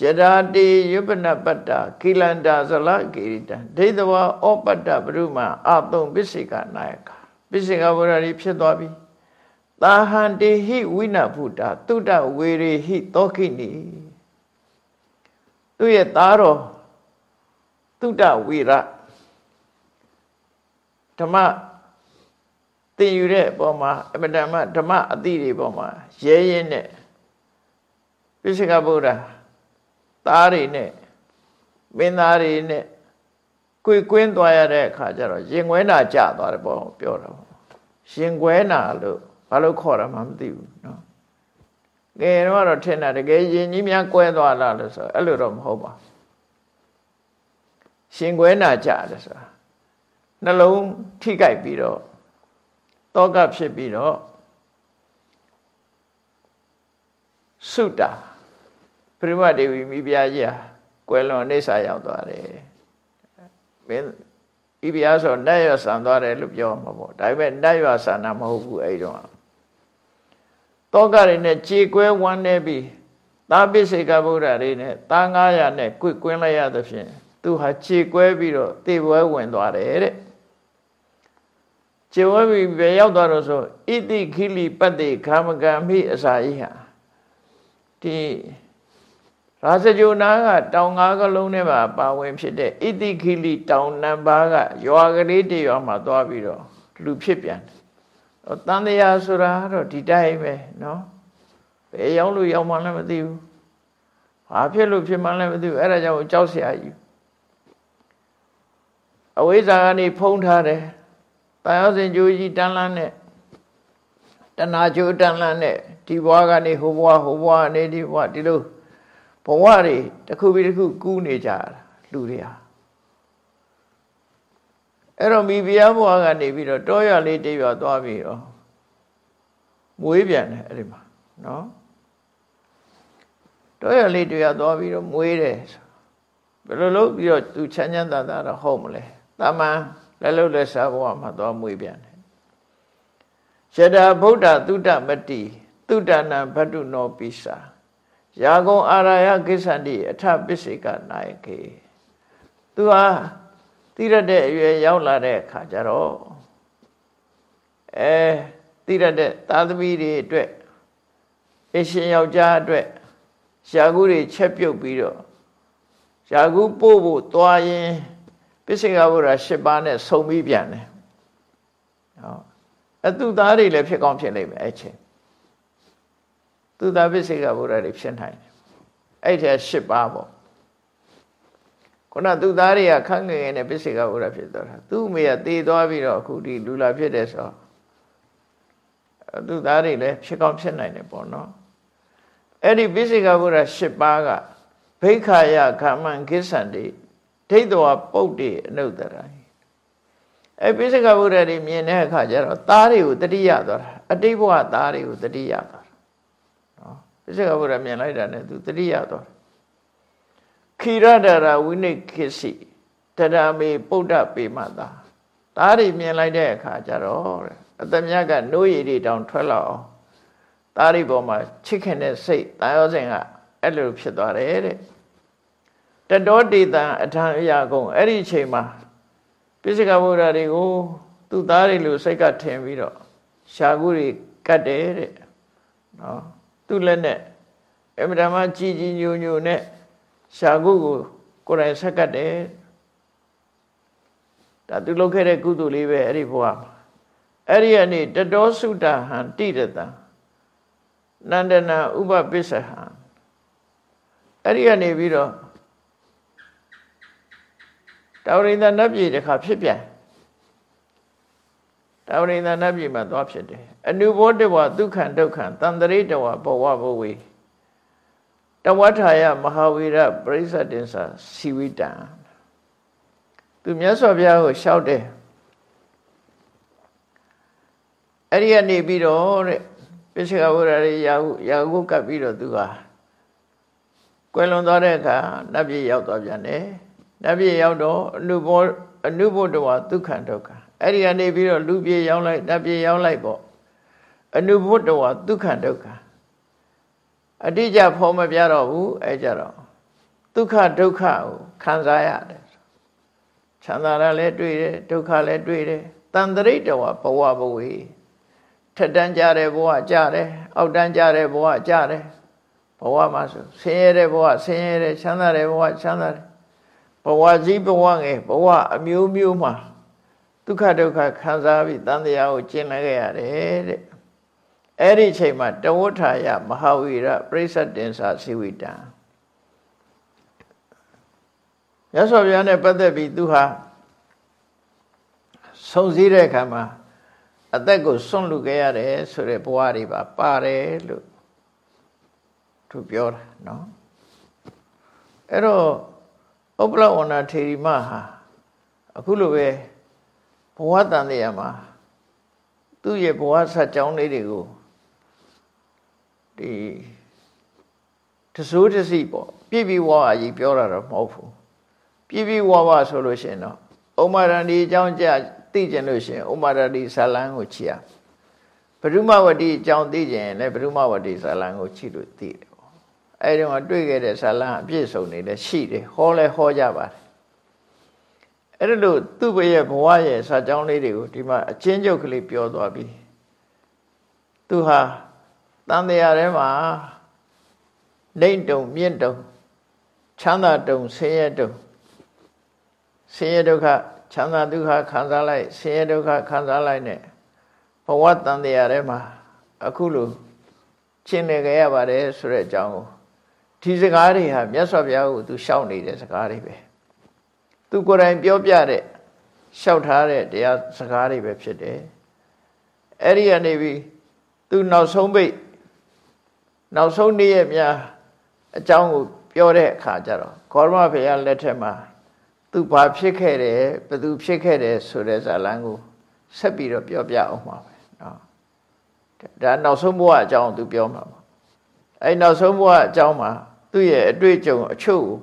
ယရာတေယုပနပတ္တကိလန္တာဇလကိရိတံဒိဋ္ဌဝဩပတ္တပရုမအသုံပစ္စေကနာယကပစ္စေကဘုရားကြီးဖြစ်သွားပြီသာဟံတေဟိဝိနဖုတာတုတဝေရေဟိသောခိနိသူရဲ့သားတော်တုတဝေရဓမ္မသင်ယူတဲ့အပေါ်မှာအမတမဓမ္မအတိတွေပေါ်မှာရဲရဲနဲ့ပစ္စေကဘုရား သားတွေနဲ့မင်းသားတွေနဲ့ကွေကွင်းသွားရတဲ့အခါကျတော့ရင်ခွဲနာကြသွားတယ်ပေါ့ပြောတော့ရင်ခွဲနာလို့ဘာလို့ခေါ်တာမှမသိဘူးเนาะငယ်တော့ထင်တာတကယ်ရင်ကြီးများကွဲသွားလားလို့ဆိုအဲ့လိုတော့မဟုတ်ပါရှင်ခွဲနာကြတယ်ဆိုတာနှလုံးထိကြိုက်ပြီးတော့တောကဖြစ်ပြီးတော့ဆုတာ ပရိမဒေဝီမိဖုရားကြီးဟာကွယ်လွန်အိဆာရောက်သွားတယ်မင်းဤဘုရားဆိုနတ်ရဆန်သွားတယ်လို့ပြောမှာပေါ့ဒါပေမဲ့နတ်ရဆန်တာမဟုတ်ဘူးအဲ့တော့တောကတွေနဲ့ကြေကွဲဝမ်းနေပြီးသာပိစေကဗုဒ္ဓတွေနဲ့သာ900နဲ့ကွကွင်းလိုက်ရသဖြင့်သူဟာကြေကွဲပြီးတော့တေပွဲဝင်သွားတယ်တဲ့ကြေဝဲပြီးပဲရောက်သွားတော့ဆိုဣတိခိလိပတ္တိခမကံမိအစာဤဟာဒီ ရာဇဂိုနာကတောင်ငါးကလုံးထဲမှာပါဝင်ဖြစ်တဲ့ဣတိခိလိတောင်နံပါးကရွာကလေးတရွာမှာသွားပြီးတော့လူဖြစ်ပြန်တယ်။တန်တရားဆိုတာတော့ဒီတိုင်းပဲနော်။ဘယ်ရောက်လို့ရောက်မှလည်းမသိဘူး။ဘာဖြစ်လို့ဖြစ်မှလည်းမသိဘူး။အဲ့ဒါကြောင့်ကြောက်စရာကြီး။အဝိဇ္ဇာကနေဖုံးထားတယ်။တန်ရောစင်ကြိုးကြီးတန်လန်းနဲ့တဏှာကြိုးတန်လန်းနဲ့ဒီဘွားကနေဟိုဘွားဟိုဘွားကနေဒီဘွားဒီလို ဘဝတွေတစ်ခုပြီးတစ်ခုကူးနေကြတာလူတွေဟာအဲ့တော့မိဖုရားဘဝကနေပြီးတော့တောရလေးတေးရွာသွားပြီးတော့မွေးပြန်တယ်အဲ့ဒီမှာနော်တောရလေးတေးရွာသွားပြီးတော့မွေးတယ်ဘယ်လိုလုပ်ပြီးတော့သူချမ်းချမ်းသာသာတော့ဟုတ်မလဲတာမန်လက်လုံးလက်စားဘဝမှာသွားမွေးပြန်တယ်ယတာဗုဒ္ဓသုတ္တမတိသုတ္တနံဘတ်တုနောပိစာ ယာကုံအာရယကိစ္ဆန္တိအထပစ္စေကနာယကေသူဟာသိရတဲ့အရွယ်ရောက်လာတဲ့အခါကျတော့အဲသိရတဲ့သာသမီတွေအတွက်အရှင်ယောက်ျားအတွက်ရှာကူတွေချက်ပြုတ်ပြီးတော့ရှာကူပို့ဖို့သွားရင်ပစ္စေကဗုဒ္ဓ၈ပါးနဲ့ဆုံပြီးပြန်တယ်ဟောအတုသားတွေလည်းဖြစ်ကောင်းဖြစ်နိုင်မယ်အဲ့ချင်း သူသားပစ္စေကဗုဒ္ဓတွေဖြစ်နိုင်တယ်အဲ့ထဲ၈ပါးပေါ့ခုနသူသားတွေကခန့်ငယ်ငယ်နဲ့ပစ္စေကဗုဒ္ဓဖြစ်သွားတာသူ့အမေကသေသွားပြီးတော့အခုဒီလူလာဖြစ်တဲ့ဆိုသူသားတွေလည်းဖြစ်ကောင်းဖြစ်နိုင်တယ်ပေါ့နော်အဲ့ဒီပစ္စေကဗုဒ္ဓ၈ပါးကဘိခာယခမံကိစ္ဆန္တိဒိဋ္ဌဝပုတ်တိအနုတ္တရာအဲ့ပိစကဗုဒ္ဓတွေမြင်တဲ့အခါကျတော့သားတွေကိုတတိယသွားတာအတိတ်ဘဝသားတွေကိုတတိယသွား တာနော်ပိစကဗုဒ္ဓမြင်လိုက်တာနဲ့သူတတိယသွားခိရဒရာဝိနိခိစီတရမေပုဒ္ဓပေမတာသားတွေမြင်လိုက်တဲ့အခါကျတော့အတမြတ်ကနိုးရည်တွေတောင်ထွက်လာအောင်သားတွေပေါ်မှာချစ်ခင်တဲ့စိတ်တာယောဇင်ကအဲ့လိုဖြစ်သွားတယ်တဲ့တတောတေတံအထံအရာကုန်အဲ့ဒီအချိန်မှာပိစိကဗုဒ္ဓတွေကိုသူ့သားတွေလိုစိတ်ကထင်ပြီးတော့ရှားကူတွေကတ်တယ်တဲ့နော် သူ့လက်နဲ့အမြဲတမ်းကြည်ကြည်ညိုညိုနဲ့ရှားကူကိုကိုယ်တိုင်ဆက်ကတ်တယ်ဒါသူလုပ်ခဲ့တဲ့ကုသိုလ်လေးပဲအဲ့ဒီဘဝမှာအဲ့ဒီကနေတတောစုတဟံတိရတံနန္ဒနာဥပပစ္စဟံအဲ့ဒီကနေပြီးတော့တာဝရိန္ဒနတ်ပြည်တစ်ခါဖြစ်ပြန် တာဝရိန္ဒနတ်ပြည်မှာသွားဖြစ်တယ်အနုဘောတဝဒုက္ခံဒုက္ခံတန္တရိတဝဘောဝဘဝေတဝထာယမဟာဝီရပရိစ္ဆတင်္စာစီဝိတံသူမြတ်စွာဘုရားကိုလျှောက်တယ်အဲ့ဒီကနေပြီးတော့တဲ့ပိစိကဝရရေရာဟုရာဟုကပ်ပြီးတော့သူကကွယ်လွန်သွားတဲ့အခါနတ်ပြည်ရောက်သွားပြန်တယ်နတ်ပြည်ရောက်တော့အနုဘောအနုဘုဒ္ဓဝဒုက္ခဒုက္ခ အဲ့ဒီကနေပြီးတော့လူပြည်ရောက်လိုက်နတ်ပြည်ရောက်လိုက်ပေါ့အနုဘုဒ္ဓဝဒုက္ခဒုက္ခအတိအကျဖော်မပြတော့ဘူးအဲ့ကြတော့ဒုက္ခဒုက္ခကိုခံစားရတယ်ချမ်းသာတာလည်းတွေ့တယ်ဒုက္ခလည်းတွေ့တယ်တန်တရိတဝဘဝဘဝေထက်တန်းကြတဲ့ဘဝကြတယ်အောက်တန်းကြတဲ့ဘဝကြတယ်ဘဝမှာဆိုဆင်းရဲတဲ့ဘဝဆင်းရဲတယ်ချမ်းသာတဲ့ဘဝချမ်းသာတယ်ဘဝကြီးဘဝငယ်ဘဝအမျိုးမျိုးမှာ ဒုက္ခဒုက္ခခံစားပြီးတန်တရားကိုကျင့်လိုက်ခဲ့ရတယ်တဲ့အဲ့ဒီအချိန်မှာတဝဋ္ဌာယမဟာဝီရပြိဿတင်္စာစီဝိတံရသော်ဗျာနဲ့ပတ်သက်ပြီးသူဟာဆုံစည်းတဲ့အခါမှာအသက်ကိုစွန့်လူခဲ့ရတယ်ဆိုတဲ့ဘဝတွေပါပါတယ်လို့သူပြောတာနော်အဲ့တော့ဥပ္ပလဝဏထေရီမဟာအခုလိုပဲ ဘဝတန်တရားမှာသူ့ရဲ့ဘဝဆက်ကြောင်းလေးတွေကိုဒီတစိုးတစီပေါ့ပြည့်ပြည့်ဝဝကြီးပြောတာတော့မဟုတ်ဘူးပြည့်ပြည့်ဝဝဆိုလို့ရှိရင်တော့ဥမာရဏီအကြောင်းကြသိကျင်လို့ရှိရင်ဥမာရဏီဇာလန်းကိုချီရဘဒုမဝတိအကြောင်းသိကျင်ရင်လည်းဘဒုမဝတိဇာလန်းကိုချီလို့သိတယ်အဲဒီမှာတွေ့ခဲ့တဲ့ဇာလန်းအပြည့်စုံနေလည်းရှိတယ်ဟောလဲဟောကြပါတယ် အဲ့ဒါလို့သူ့ဘရဲ့ဘဝရဲ့စာကြောင်းလေးတွေကိုဒီမှာအချင်းချုပ်ကလေးပြောသွားပြီသူဟာတန်တရားထဲမှာလိမ့်တုံမြင့်တုံချမ်းသာတုံဆင်းရဲတုံဆင်းရဲဒုက္ခချမ်းသာဒုက္ခခံစားလိုက်ဆင်းရဲဒုက္ခခံစားလိုက်နဲ့ဘဝတန်တရားထဲမှာအခုလိုရှင်းနေကြရပါတယ်ဆိုတဲ့အကြောင်းကိုဒီစကားတွေဟာမြတ်စွာဘုရားကိုသူရှောက်နေတဲ့စကားတွေပဲ သူကိုယ်တိုင်ပြောပြတဲ့ရှောက်ထားတဲ့တရားစကားတွေပဲဖြစ်တယ်အဲ့ဒီကနေပြီးသူနောက်ဆုံးပိတ်နောက်ဆုံးနေ့ရက်များအကြောင်းကိုပြောတဲ့အခါကျတော့ဂေါရမဘုရားလက်ထက်မှာသူဘာဖြစ်ခဲ့တယ်ဘယ်သူဖြစ်ခဲ့တယ်ဆိုတဲ့ဇာလံကိုဆက်ပြီးတော့ပြောပြအောင်ပါပဲနော်ဒါနောက်ဆုံးဘဝအကြောင်းသူပြောမှာပါအဲ့နောက်ဆုံးဘဝအကြောင်းမှာသူ့ရဲ့အတွေ့အကြုံအချို့ကို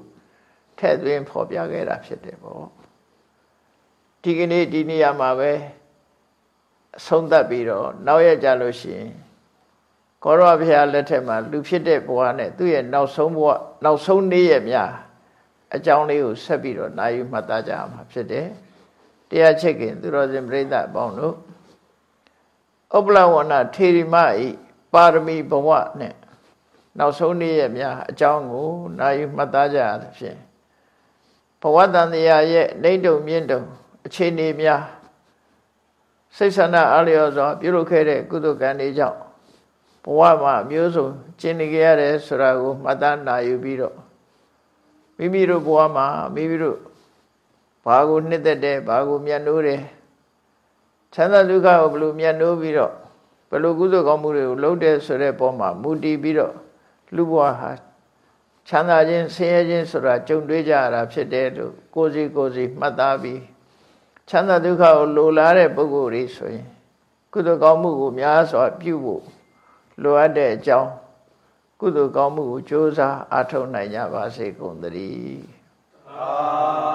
ထည့်သွင်းဖော်ပြခဲ့တာဖြစ်တယ်ပေါ့ဒီကနေ့ဒီနေရာမှာပဲအဆုံးသတ်ပြီးတော့နောက်ရကြလို့ရှိရင်ကောရဘုရားလက်ထက်မှာလူဖြစ်တဲ့ဘဝနဲ့သူ့ရဲ့နောက်ဆုံးဘဝနောက်ဆုံးနေ့ရက်များအကြောင်းလေးကိုဆက်ပြီးတော့နိုင်ယူမှတ်သားကြရမှာဖြစ်တယ်တရားချက်ကင်သူတော်စင်ပြိဿအပေါင်းတို့ဥပလဝဏထေရီမဤပါရမီဘဝနဲ့နောက်ဆုံးနေ့ရက်များအကြောင်းကိုနိုင်ယူမှတ်သားကြရသဖြင့် ဘဝတန်တရားရဲ့နေတုံမြင့်တုံအခြေအနေများစိတ်ဆန္ဒအားလျော်စွာပြုလုပ်ခဲ့တဲ့ကုသိုလ်ကံတွေကြောင့်ဘဝမှာမျိုးစုံကျင့်နေကြရတယ်ဆိုတာကိုမှတ်သားနိုင်ယူပြီးတော့မိမိတို့ဘဝမှာမိမိတို့ဘာကိုနှစ်သက်တယ်ဘာကိုမြတ်နိုးတယ်ချမ်းသာဒုက္ခကိုဘယ်လိုမြတ်နိုးပြီးတော့ဘယ်လိုကုသိုလ်ကောင်းမှုတွေကိုလုပ်တယ်ဆိုတဲ့ပုံမှာမူတည်ပြီးတော့လူဘဝဟာ ချမ်းသာခြင်းဆင်းရဲခြင်းဆိုတာကြုံတွေ့ကြရတာဖြစ်တယ်လို့ကိုယ်စီကိုယ်စီမှတ်သားပြီးချမ်းသာဒုက္ခကိုလိုလားတဲ့ပုဂ္ဂိုလ်တွေဆိုရင် ကုသိုလ်ကောင်းမှုကိုများစွာပြုဖို့လိုအပ်တဲ့အကြောင်းကုသိုလ်ကောင်းမှုကိုကြိုးစားအားထုတ်နိုင်ကြပါစေကုန်သတည်း